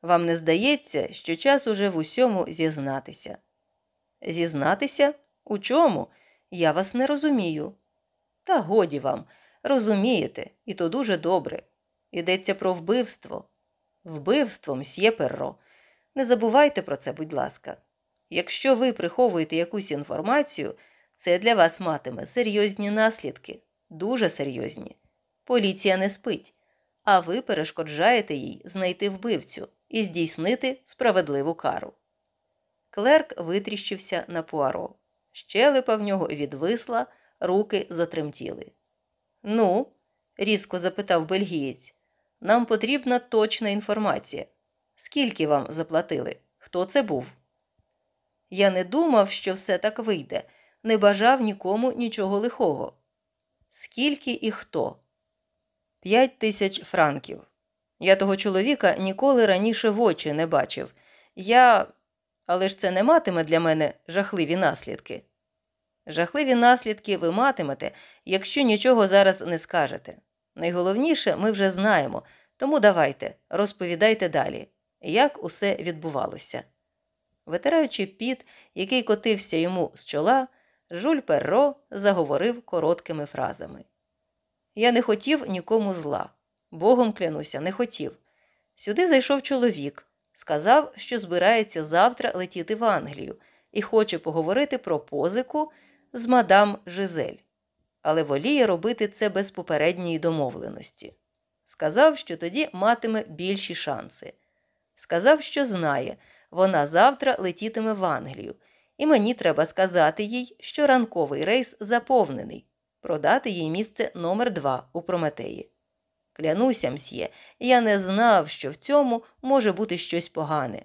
Вам не здається, що час уже в усьому зізнатися. Зізнатися? У чому? Я вас не розумію. Та годі вам, розумієте, і то дуже добре. Йдеться про вбивство. Вбивство, мсьє Перро. Не забувайте про це, будь ласка. Якщо ви приховуєте якусь інформацію, це для вас матиме серйозні наслідки, дуже серйозні. Поліція не спить, а ви перешкоджаєте їй знайти вбивцю і здійснити справедливу кару. Клерк витріщився на пуаро. Щелепа в нього відвисла, руки затремтіли. Ну, різко запитав бельгієць, нам потрібна точна інформація. Скільки вам заплатили? Хто це був? Я не думав, що все так вийде, не бажав нікому нічого лихого. Скільки і хто? П'ять тисяч франків. Я того чоловіка ніколи раніше в очі не бачив. Я. Але ж це не матиме для мене жахливі наслідки. Жахливі наслідки ви матимете, якщо нічого зараз не скажете. Найголовніше ми вже знаємо, тому давайте, розповідайте далі, як усе відбувалося. Витираючи піт, який котився йому з чола, Жуль Перро заговорив короткими фразами. Я не хотів нікому зла. Богом клянуся, не хотів. Сюди зайшов чоловік, сказав, що збирається завтра летіти в Англію і хоче поговорити про позику з мадам Жизель, але воліє робити це без попередньої домовленості. Сказав, що тоді матиме більші шанси. Сказав, що знає, вона завтра летітиме в Англію, і мені треба сказати їй, що ранковий рейс заповнений, продати їй місце номер 2 у Прометеї. Клянуся, мсьє, я не знав, що в цьому може бути щось погане.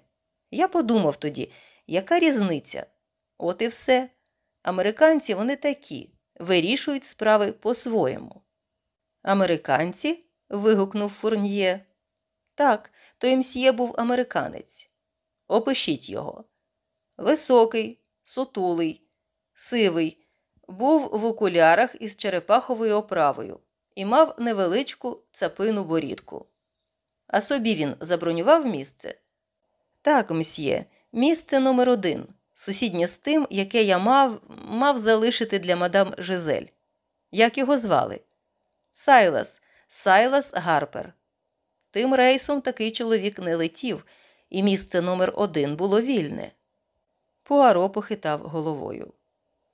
Я подумав тоді, яка різниця? От і все. Американці вони такі, вирішують справи по-своєму. Американці? вигукнув фурньє. Так, той мсьє був американець. Опишіть його. Високий, сутулий, сивий, був в окулярах із черепаховою оправою і мав невеличку цапину борідку. А собі він забронював місце? Так, мсьє, місце номер один, сусіднє з тим, яке я мав мав залишити для мадам Жизель. Як його звали? Сайлас, Сайлас Гарпер. Тим рейсом такий чоловік не летів, і місце номер один було вільне. Пуаро похитав головою.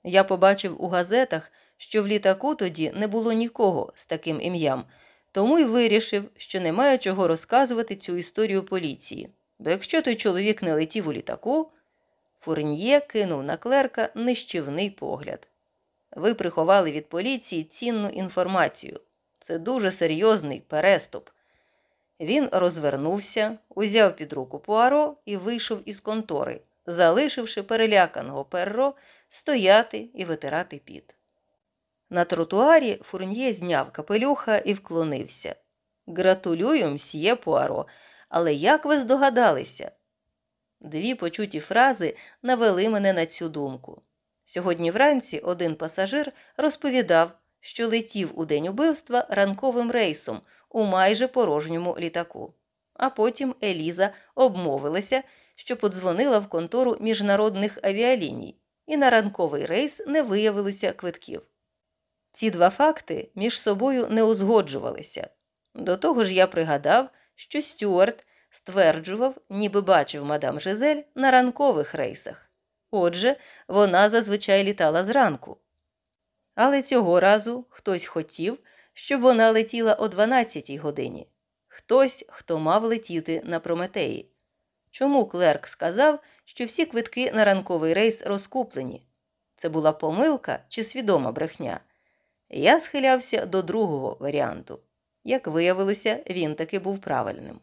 Я побачив у газетах, що в літаку тоді не було нікого з таким ім'ям, тому й вирішив, що немає чого розказувати цю історію поліції. Бо якщо той чоловік не летів у літаку, Фурньє кинув на клерка нищівний погляд. Ви приховали від поліції цінну інформацію. Це дуже серйозний переступ. Він розвернувся, узяв під руку Пуаро і вийшов із контори, залишивши переляканого перро стояти і витирати піт. На тротуарі Фурньє зняв капелюха і вклонився. Гратулюю, мсьє Пуаро, але як ви здогадалися? Дві почуті фрази навели мене на цю думку. Сьогодні вранці один пасажир розповідав, що летів у день убивства ранковим рейсом у майже порожньому літаку. А потім Еліза обмовилася, що подзвонила в контору міжнародних авіаліній, і на ранковий рейс не виявилося квитків. Ці два факти між собою не узгоджувалися. До того ж я пригадав, що Стюарт стверджував, ніби бачив мадам Жизель на ранкових рейсах. Отже, вона зазвичай літала зранку. Але цього разу хтось хотів, щоб вона летіла о 12-й годині. Хтось, хто мав летіти на Прометеї. Чому клерк сказав, що всі квитки на ранковий рейс розкуплені? Це була помилка чи свідома брехня? Я схилявся до другого варіанту. Як виявилося, він таки був правильним.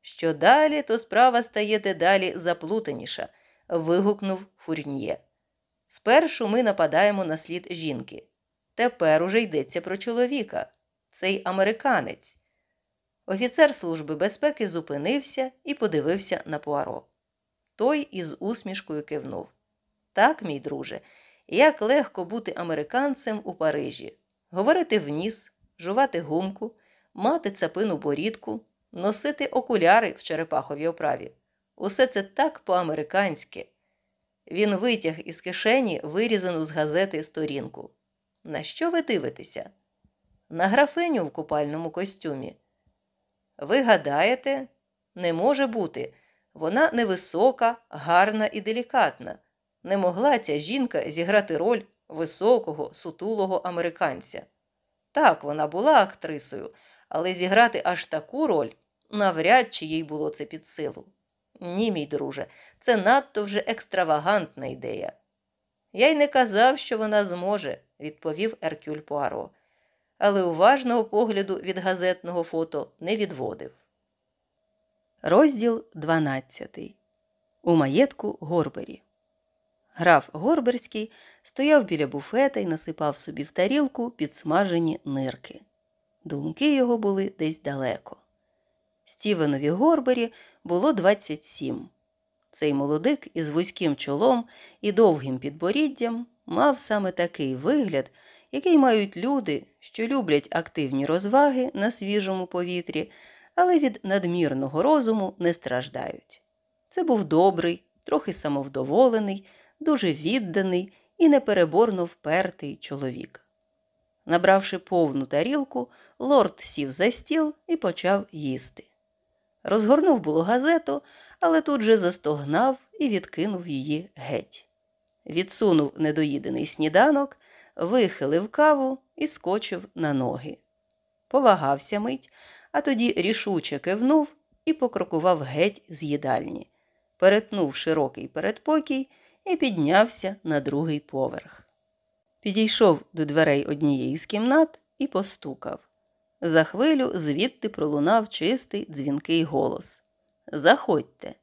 Що далі, то справа стає дедалі заплутаніша, вигукнув Фурньє. Спершу ми нападаємо на слід жінки. Тепер уже йдеться про чоловіка, цей американець. Офіцер Служби безпеки зупинився і подивився на Пуаро. Той із усмішкою кивнув. Так, мій друже, як легко бути американцем у Парижі, говорити в ніс, жувати гумку, мати цапину борідку, носити окуляри в черепаховій оправі. Усе це так по-американськи. Він витяг із кишені вирізану з газети сторінку. На що ви дивитеся? На графиню в купальному костюмі. Ви гадаєте, не може бути. Вона невисока, гарна і делікатна. Не могла ця жінка зіграти роль високого, сутулого американця. Так, вона була актрисою, але зіграти аж таку роль навряд чи їй було це під силу. Ні, мій друже, це надто вже екстравагантна ідея. Я й не казав, що вона зможе, відповів Еркюль Пуаро, але уважного погляду від газетного фото не відводив. Розділ 12. У маєтку Горбері. Граф Горберський стояв біля буфета і насипав собі в тарілку підсмажені нирки. Думки його були десь далеко. Стівенові Горбері було 27. Цей молодик із вузьким чолом і довгим підборіддям мав саме такий вигляд, який мають люди, що люблять активні розваги на свіжому повітрі, але від надмірного розуму не страждають. Це був добрий, трохи самовдоволений, дуже відданий і непереборно впертий чоловік. Набравши повну тарілку, лорд сів за стіл і почав їсти. Розгорнув було газету, але тут же застогнав і відкинув її геть. Відсунув недоїдений сніданок, вихилив каву і скочив на ноги. Повагався мить, а тоді рішуче кивнув і покрокував геть з їдальні, перетнув широкий передпокій і піднявся на другий поверх. Підійшов до дверей однієї з кімнат і постукав. За хвилю звідти пролунав чистий дзвінкий голос. Заходьте.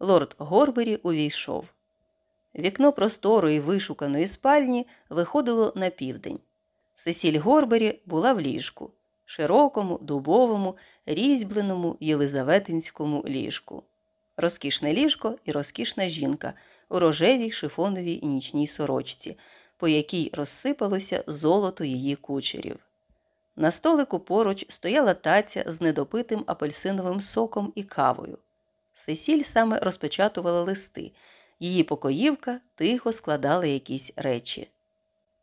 Лорд Горбері увійшов. Вікно просторої вишуканої спальні виходило на південь. Сесіль Горбері була в ліжку, широкому, дубовому, різьбленому єлизаветинському ліжку. Розкішне ліжко і розкішна жінка у рожевій шифоновій нічній сорочці, по якій розсипалося золото її кучерів. На столику поруч стояла таця з недопитим апельсиновим соком і кавою. Сесіль саме розпечатувала листи, її покоївка тихо складала якісь речі.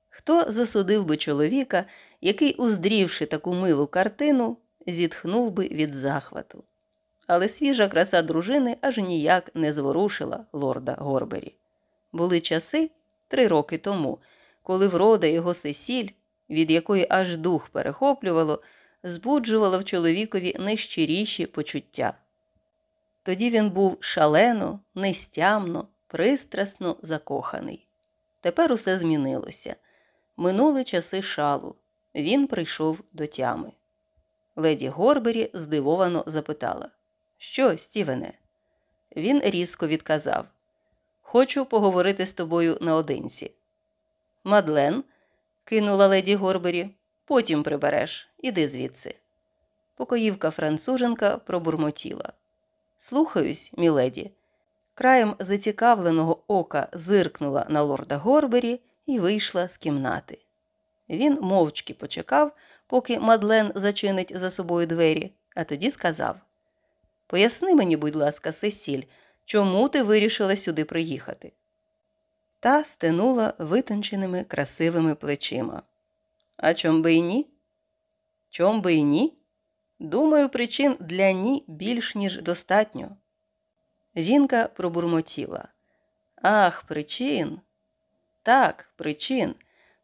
Хто засудив би чоловіка, який, уздрівши таку милу картину, зітхнув би від захвату. Але свіжа краса дружини аж ніяк не зворушила лорда Горбері. Були часи три роки тому, коли врода його Сесіль від якої аж дух перехоплювало, збуджувало в чоловікові найщиріші почуття. Тоді він був шалено, нестямно, пристрасно закоханий. Тепер усе змінилося. Минули часи шалу. Він прийшов до тями. Леді Горбері здивовано запитала Що, Стівене? Він різко відказав Хочу поговорити з тобою наодинці. Мадлен кинула леді Горбері. Потім прибереш, іди звідси. Покоївка француженка пробурмотіла. Слухаюсь, міледі. Краєм зацікавленого ока зиркнула на лорда Горбері і вийшла з кімнати. Він мовчки почекав, поки Мадлен зачинить за собою двері, а тоді сказав Поясни мені, будь ласка, Сесіль, чому ти вирішила сюди приїхати? Та стенула витонченими красивими плечима. А чом би й ні? Чом би й ні? Думаю, причин для ні більш ніж достатньо. Жінка пробурмотіла. Ах, причин. Так, причин.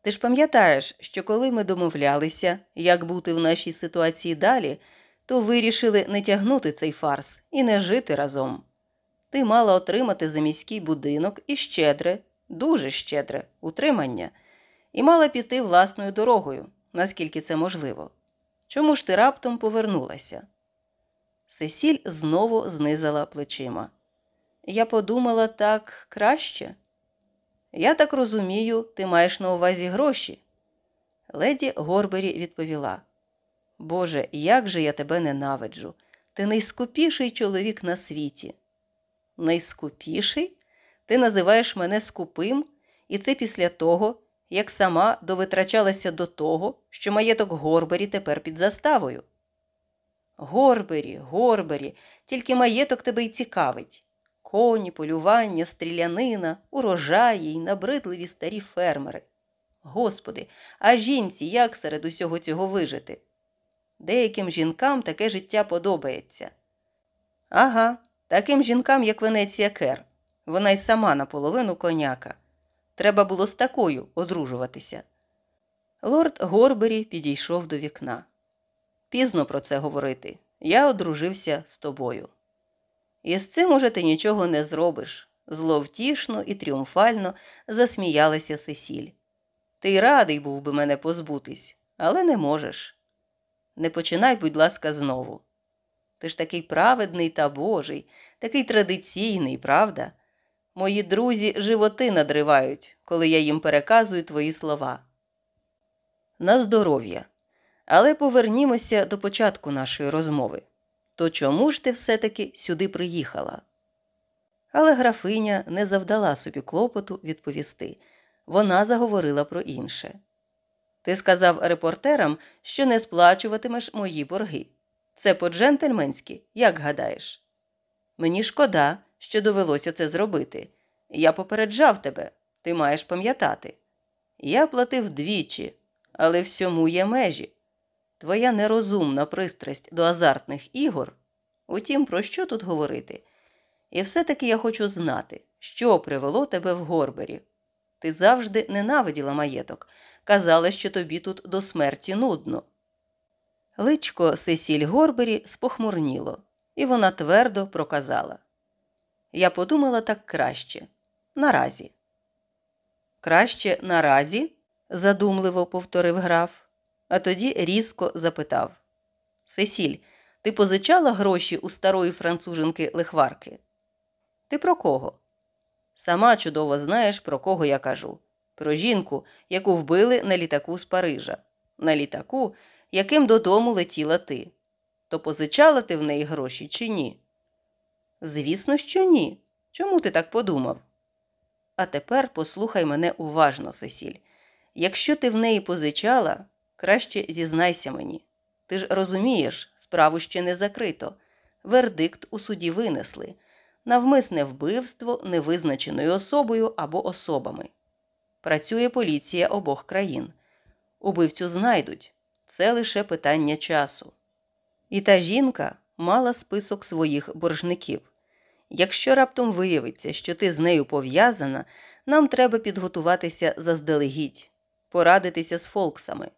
Ти ж пам'ятаєш, що коли ми домовлялися, як бути в нашій ситуації далі, то вирішили не тягнути цей фарс і не жити разом. Ти мала отримати заміський будинок і щедре, дуже щедре утримання, і мала піти власною дорогою, наскільки це можливо. Чому ж ти раптом повернулася? Сесіль знову знизала плечима. Я подумала так краще. Я так розумію, ти маєш на увазі гроші. Леді Горбері відповіла Боже, як же я тебе ненавиджу. Ти найскупіший чоловік на світі. Найскупіший? Ти називаєш мене скупим, і це після того, як сама довитрачалася до того, що маєток Горбері тепер під заставою. Горбері, Горбері, тільки маєток тебе й цікавить. Коні, полювання, стрілянина, урожаї й набридливі старі фермери. Господи, а жінці як серед усього цього вижити? Деяким жінкам таке життя подобається. Ага, таким жінкам, як Венеція Кер. Вона й сама наполовину коняка. Треба було з такою одружуватися. Лорд Горбері підійшов до вікна. Пізно про це говорити. Я одружився з тобою. І з цим уже ти нічого не зробиш. Зловтішно і тріумфально засміялася Сесіль. Ти радий був би мене позбутись, але не можеш. Не починай, будь ласка, знову. Ти ж такий праведний та божий, такий традиційний, правда? Мої друзі животи надривають, коли я їм переказую твої слова. На здоров'я. Але повернімося до початку нашої розмови. То чому ж ти все-таки сюди приїхала? Але графиня не завдала собі клопоту відповісти. Вона заговорила про інше. Ти сказав репортерам, що не сплачуватимеш мої борги. Це по-джентльменськи, як гадаєш? Мені шкода, що довелося це зробити. Я попереджав тебе, ти маєш пам'ятати. Я платив двічі, але всьому є межі. Твоя нерозумна пристрасть до азартних ігор. Утім, про що тут говорити? І все-таки я хочу знати, що привело тебе в Горбері. Ти завжди ненавиділа маєток, казала, що тобі тут до смерті нудно. Личко Сесіль Горбері спохмурніло, і вона твердо проказала. Я подумала так краще. Наразі. Краще наразі? задумливо повторив граф, а тоді різко запитав Сесіль, ти позичала гроші у старої француженки лихварки? Ти про кого? Сама чудово знаєш, про кого я кажу. Про жінку, яку вбили на літаку з Парижа, на літаку, яким додому летіла ти. То позичала ти в неї гроші чи ні? Звісно, що ні. Чому ти так подумав? А тепер послухай мене уважно, Сесіль. Якщо ти в неї позичала, краще зізнайся мені. Ти ж розумієш, справу ще не закрито. Вердикт у суді винесли навмисне вбивство невизначеною особою або особами. Працює поліція обох країн. Убивцю знайдуть. Це лише питання часу. І та жінка мала список своїх боржників. Якщо раптом виявиться, що ти з нею пов'язана, нам треба підготуватися заздалегідь, порадитися з Фолксами.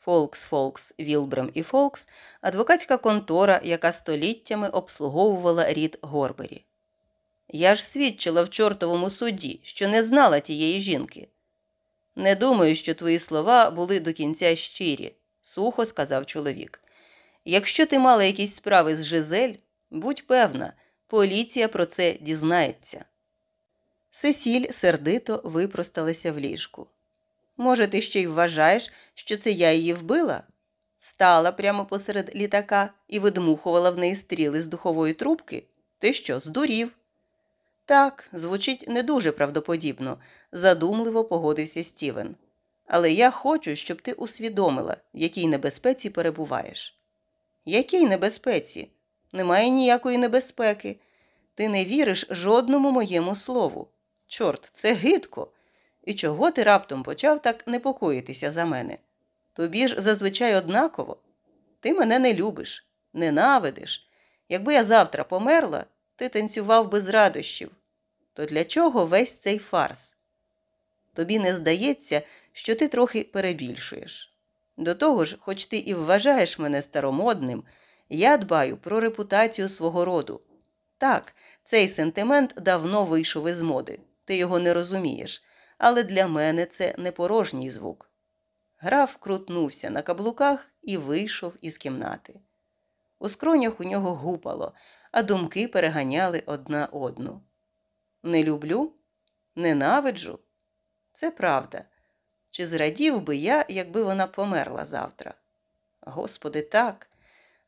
Фолкс, Фолкс, Вілбрем і Фолкс адвокатська контора, яка століттями обслуговувала рід Горбері. Я ж свідчила в чортовому суді, що не знала тієї жінки. Не думаю, що твої слова були до кінця щирі, сухо сказав чоловік. Якщо ти мала якісь справи з Жизель, будь певна, поліція про це дізнається. Сесіль сердито випросталася в ліжку. Може, ти ще й вважаєш, що це я її вбила? Стала прямо посеред літака і видмухувала в неї стріли з духової трубки? Ти що, здурів? Так, звучить не дуже правдоподібно, задумливо погодився Стівен. Але я хочу, щоб ти усвідомила, в якій небезпеці перебуваєш. Якій небезпеці? Немає ніякої небезпеки. Ти не віриш жодному моєму слову. Чорт, це гидко. І чого ти раптом почав так непокоїтися за мене? Тобі ж зазвичай однаково. Ти мене не любиш, ненавидиш. Якби я завтра померла, ти танцював без радощів. То для чого весь цей фарс? Тобі не здається, що ти трохи перебільшуєш. До того ж, хоч ти і вважаєш мене старомодним, я дбаю про репутацію свого роду. Так, цей сентимент давно вийшов із моди, ти його не розумієш, але для мене це не порожній звук. Граф крутнувся на каблуках і вийшов із кімнати. У скронях у нього гупало, а думки переганяли одна одну. Не люблю, ненавиджу. Це правда. Чи зрадів би я, якби вона померла завтра? Господи, так,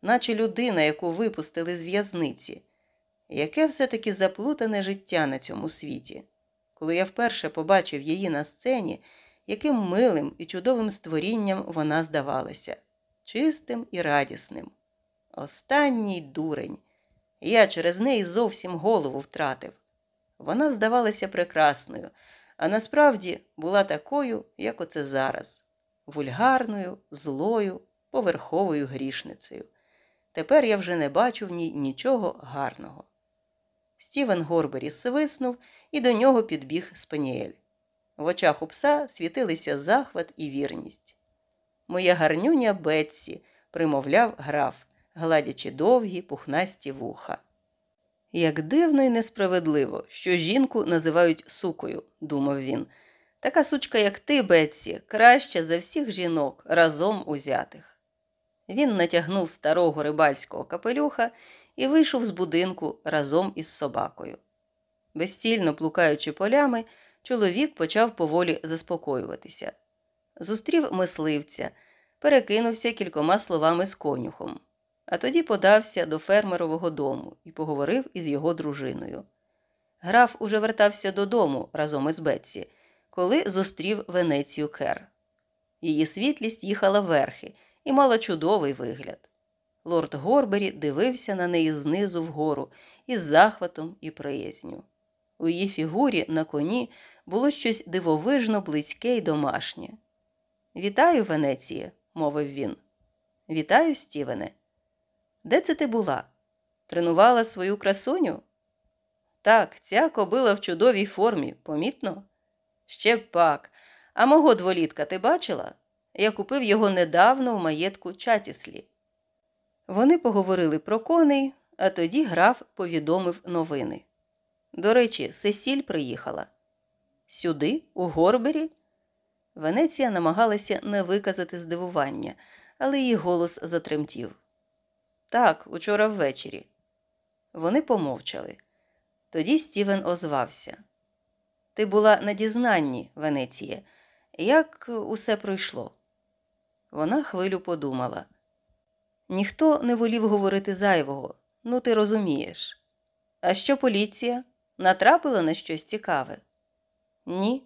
наче людина, яку випустили з в'язниці. Яке все-таки заплутане життя на цьому світі. Коли я вперше побачив її на сцені, яким милим і чудовим створінням вона здавалася, чистим і радісним. Останній дурень. Я через неї зовсім голову втратив. Вона здавалася прекрасною, а насправді була такою, як оце зараз вульгарною, злою, поверховою грішницею. Тепер я вже не бачу в ній нічого гарного. Стівен Горбері свиснув і до нього підбіг спаніель. В очах у пса світилися захват і вірність. Моя гарнюня Бетсі, примовляв граф, гладячи довгі пухнасті вуха. Як дивно і несправедливо, що жінку називають сукою, думав він. Така сучка, як ти, Бетсі, краща за всіх жінок разом узятих. Він натягнув старого рибальського капелюха і вийшов з будинку разом із собакою. Безцільно плукаючи полями, чоловік почав поволі заспокоюватися. Зустрів мисливця, перекинувся кількома словами з конюхом а тоді подався до фермерового дому і поговорив із його дружиною. Граф уже вертався додому разом із Бетсі, коли зустрів Венецію Кер. Її світлість їхала верхи і мала чудовий вигляд. Лорд Горбері дивився на неї знизу вгору із захватом і приязню. У її фігурі на коні було щось дивовижно близьке й домашнє. Вітаю, Венеція, мовив він. Вітаю, Стівене. Де це ти була? Тренувала свою красуню? Так, ця кобила в чудовій формі, помітно? Ще пак. А мого дволітка ти бачила? Я купив його недавно в маєтку Чатіслі. Вони поговорили про коней, а тоді граф повідомив новини. До речі, Сесіль приїхала. Сюди, у Горбері? Венеція намагалася не виказати здивування, але її голос затремтів. Так, учора ввечері. Вони помовчали. Тоді Стівен озвався. Ти була на дізнанні, Венеція. Як усе пройшло? Вона хвилю подумала. Ніхто не волів говорити зайвого, ну ти розумієш. А що поліція? Натрапила на щось цікаве? Ні.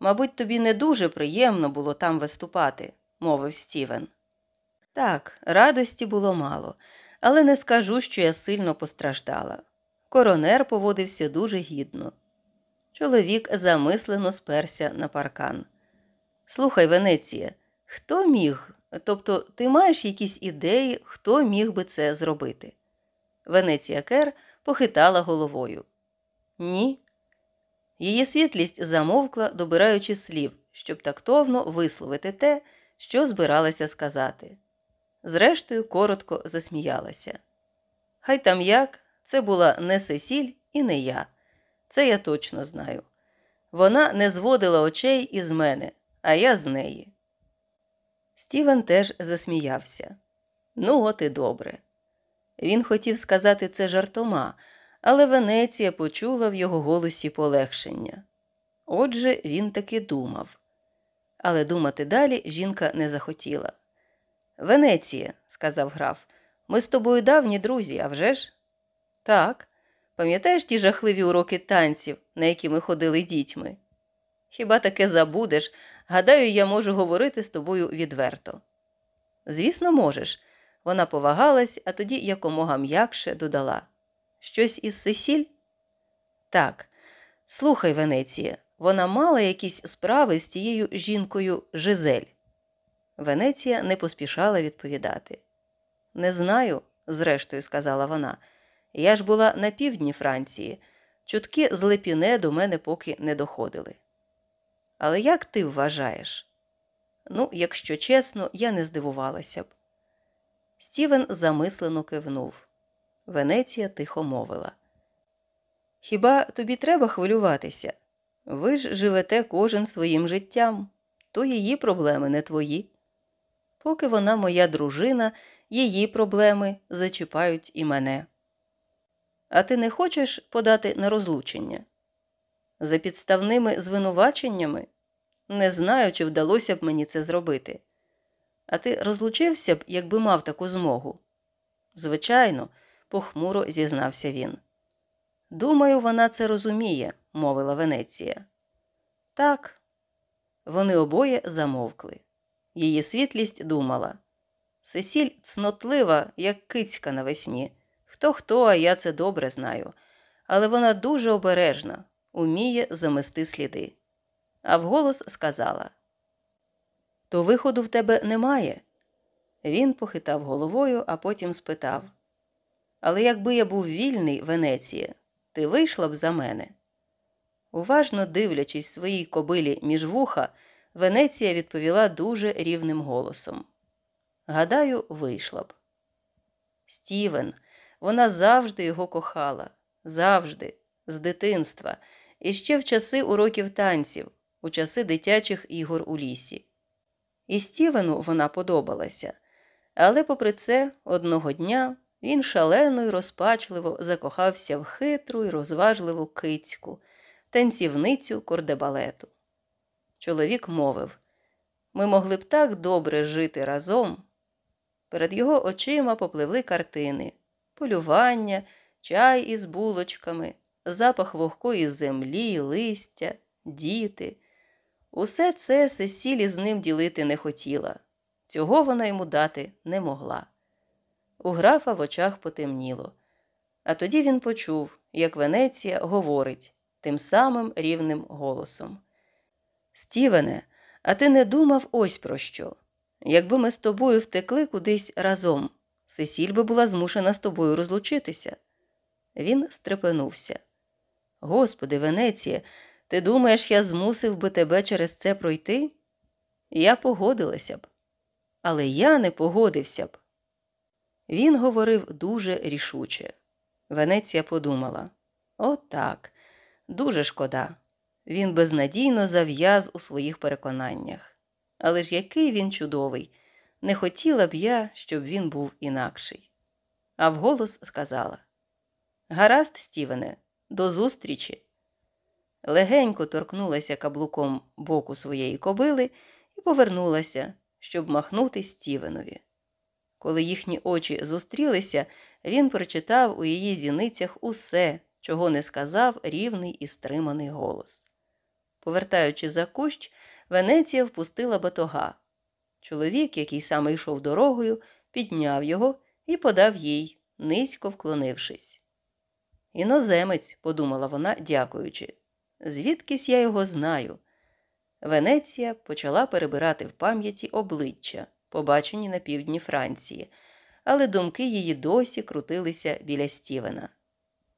Мабуть, тобі не дуже приємно було там виступати, мовив Стівен. Так, радості було мало, але не скажу, що я сильно постраждала. Коронер поводився дуже гідно. Чоловік замислено сперся на паркан. Слухай, Венеція, хто міг, тобто ти маєш якісь ідеї, хто міг би це зробити? Венеція Кер похитала головою. Ні. Її світлість замовкла, добираючи слів, щоб тактовно висловити те, що збиралася сказати. Зрештою, коротко засміялася. Хай там як, це була не Сесіль і не я. Це я точно знаю. Вона не зводила очей із мене, а я з неї. Стівен теж засміявся. Ну, от і добре. Він хотів сказати це жартома, але Венеція почула в його голосі полегшення. Отже, він таки думав. Але думати далі жінка не захотіла. Венеція, сказав граф, ми з тобою давні друзі, а вже ж?» Так. Пам'ятаєш ті жахливі уроки танців, на які ми ходили дітьми? Хіба таке забудеш? Гадаю, я можу говорити з тобою відверто. Звісно, можеш. Вона повагалась, а тоді якомога м'якше додала. Щось із Сесіль? Так. Слухай, Венеція, вона мала якісь справи з тією жінкою Жизель. Венеція не поспішала відповідати. Не знаю, зрештою сказала вона. Я ж була на півдні Франції. Чутки з Лепіне до мене поки не доходили. Але як ти вважаєш? Ну, якщо чесно, я не здивувалася б. Стівен замислено кивнув. Венеція тихо мовила. Хіба тобі треба хвилюватися? Ви ж живете кожен своїм життям, то її проблеми не твої. Поки вона моя дружина, її проблеми зачіпають і мене. А ти не хочеш подати на розлучення? За підставними звинуваченнями? Не знаю, чи вдалося б мені це зробити. А ти розлучився б, якби мав таку змогу? Звичайно, похмуро зізнався він. Думаю, вона це розуміє, мовила Венеція. Так. Вони обоє замовкли. Її світлість думала. Сесіль цнотлива, як кицька навесні. Хто хто, а я це добре знаю. Але вона дуже обережна, уміє замести сліди. А вголос сказала: То виходу в тебе немає. Він похитав головою, а потім спитав: Але якби я був вільний, Венеція, ти вийшла б за мене? Уважно дивлячись своїй кобилі між вуха, Венеція відповіла дуже рівним голосом. Гадаю, вийшла б. Стівен, вона завжди його кохала, завжди, з дитинства, і ще в часи уроків танців, у часи дитячих ігор у лісі. І Стівену вона подобалася, але, попри це, одного дня він шалено й розпачливо закохався в хитру й розважливу кицьку, танцівницю кордебалету. Чоловік мовив ми могли б так добре жити разом. Перед його очима попливли картини полювання, чай із булочками, запах вогкої землі, листя, діти. Усе це Сесілі з ним ділити не хотіла. Цього вона йому дати не могла. У графа в очах потемніло. А тоді він почув, як Венеція говорить тим самим рівним голосом. Стівене, а ти не думав ось про що. Якби ми з тобою втекли кудись разом, Сесіль би була змушена з тобою розлучитися. Він стрепенувся. Господи, Венеція, ти думаєш, я змусив би тебе через це пройти? Я погодилася б. Але я не погодився б. Він говорив дуже рішуче. Венеція подумала отак, дуже шкода. Він безнадійно зав'яз у своїх переконаннях. Але ж який він чудовий! Не хотіла б я, щоб він був інакший. А вголос сказала Гаразд, Стівене, до зустрічі. Легенько торкнулася каблуком боку своєї кобили і повернулася, щоб махнути Стівенові. Коли їхні очі зустрілися, він прочитав у її зіницях усе, чого не сказав рівний і стриманий голос. Повертаючи за кущ, Венеція впустила батога. Чоловік, який саме йшов дорогою, підняв його і подав їй, низько вклонившись. Іноземець, подумала вона, дякуючи, звідкись я його знаю. Венеція почала перебирати в пам'яті обличчя, побачені на півдні Франції, але думки її досі крутилися біля Стівена.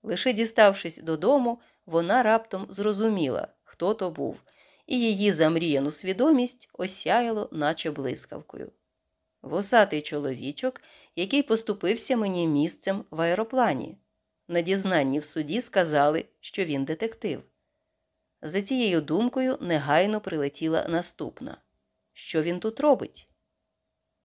Лише діставшись додому, вона раптом зрозуміла, хто то був, і її замріяну свідомість осяяло, наче блискавкою. Восатий чоловічок, який поступився мені місцем в аероплані. На дізнанні в суді сказали, що він детектив. За цією думкою негайно прилетіла наступна. Що він тут робить?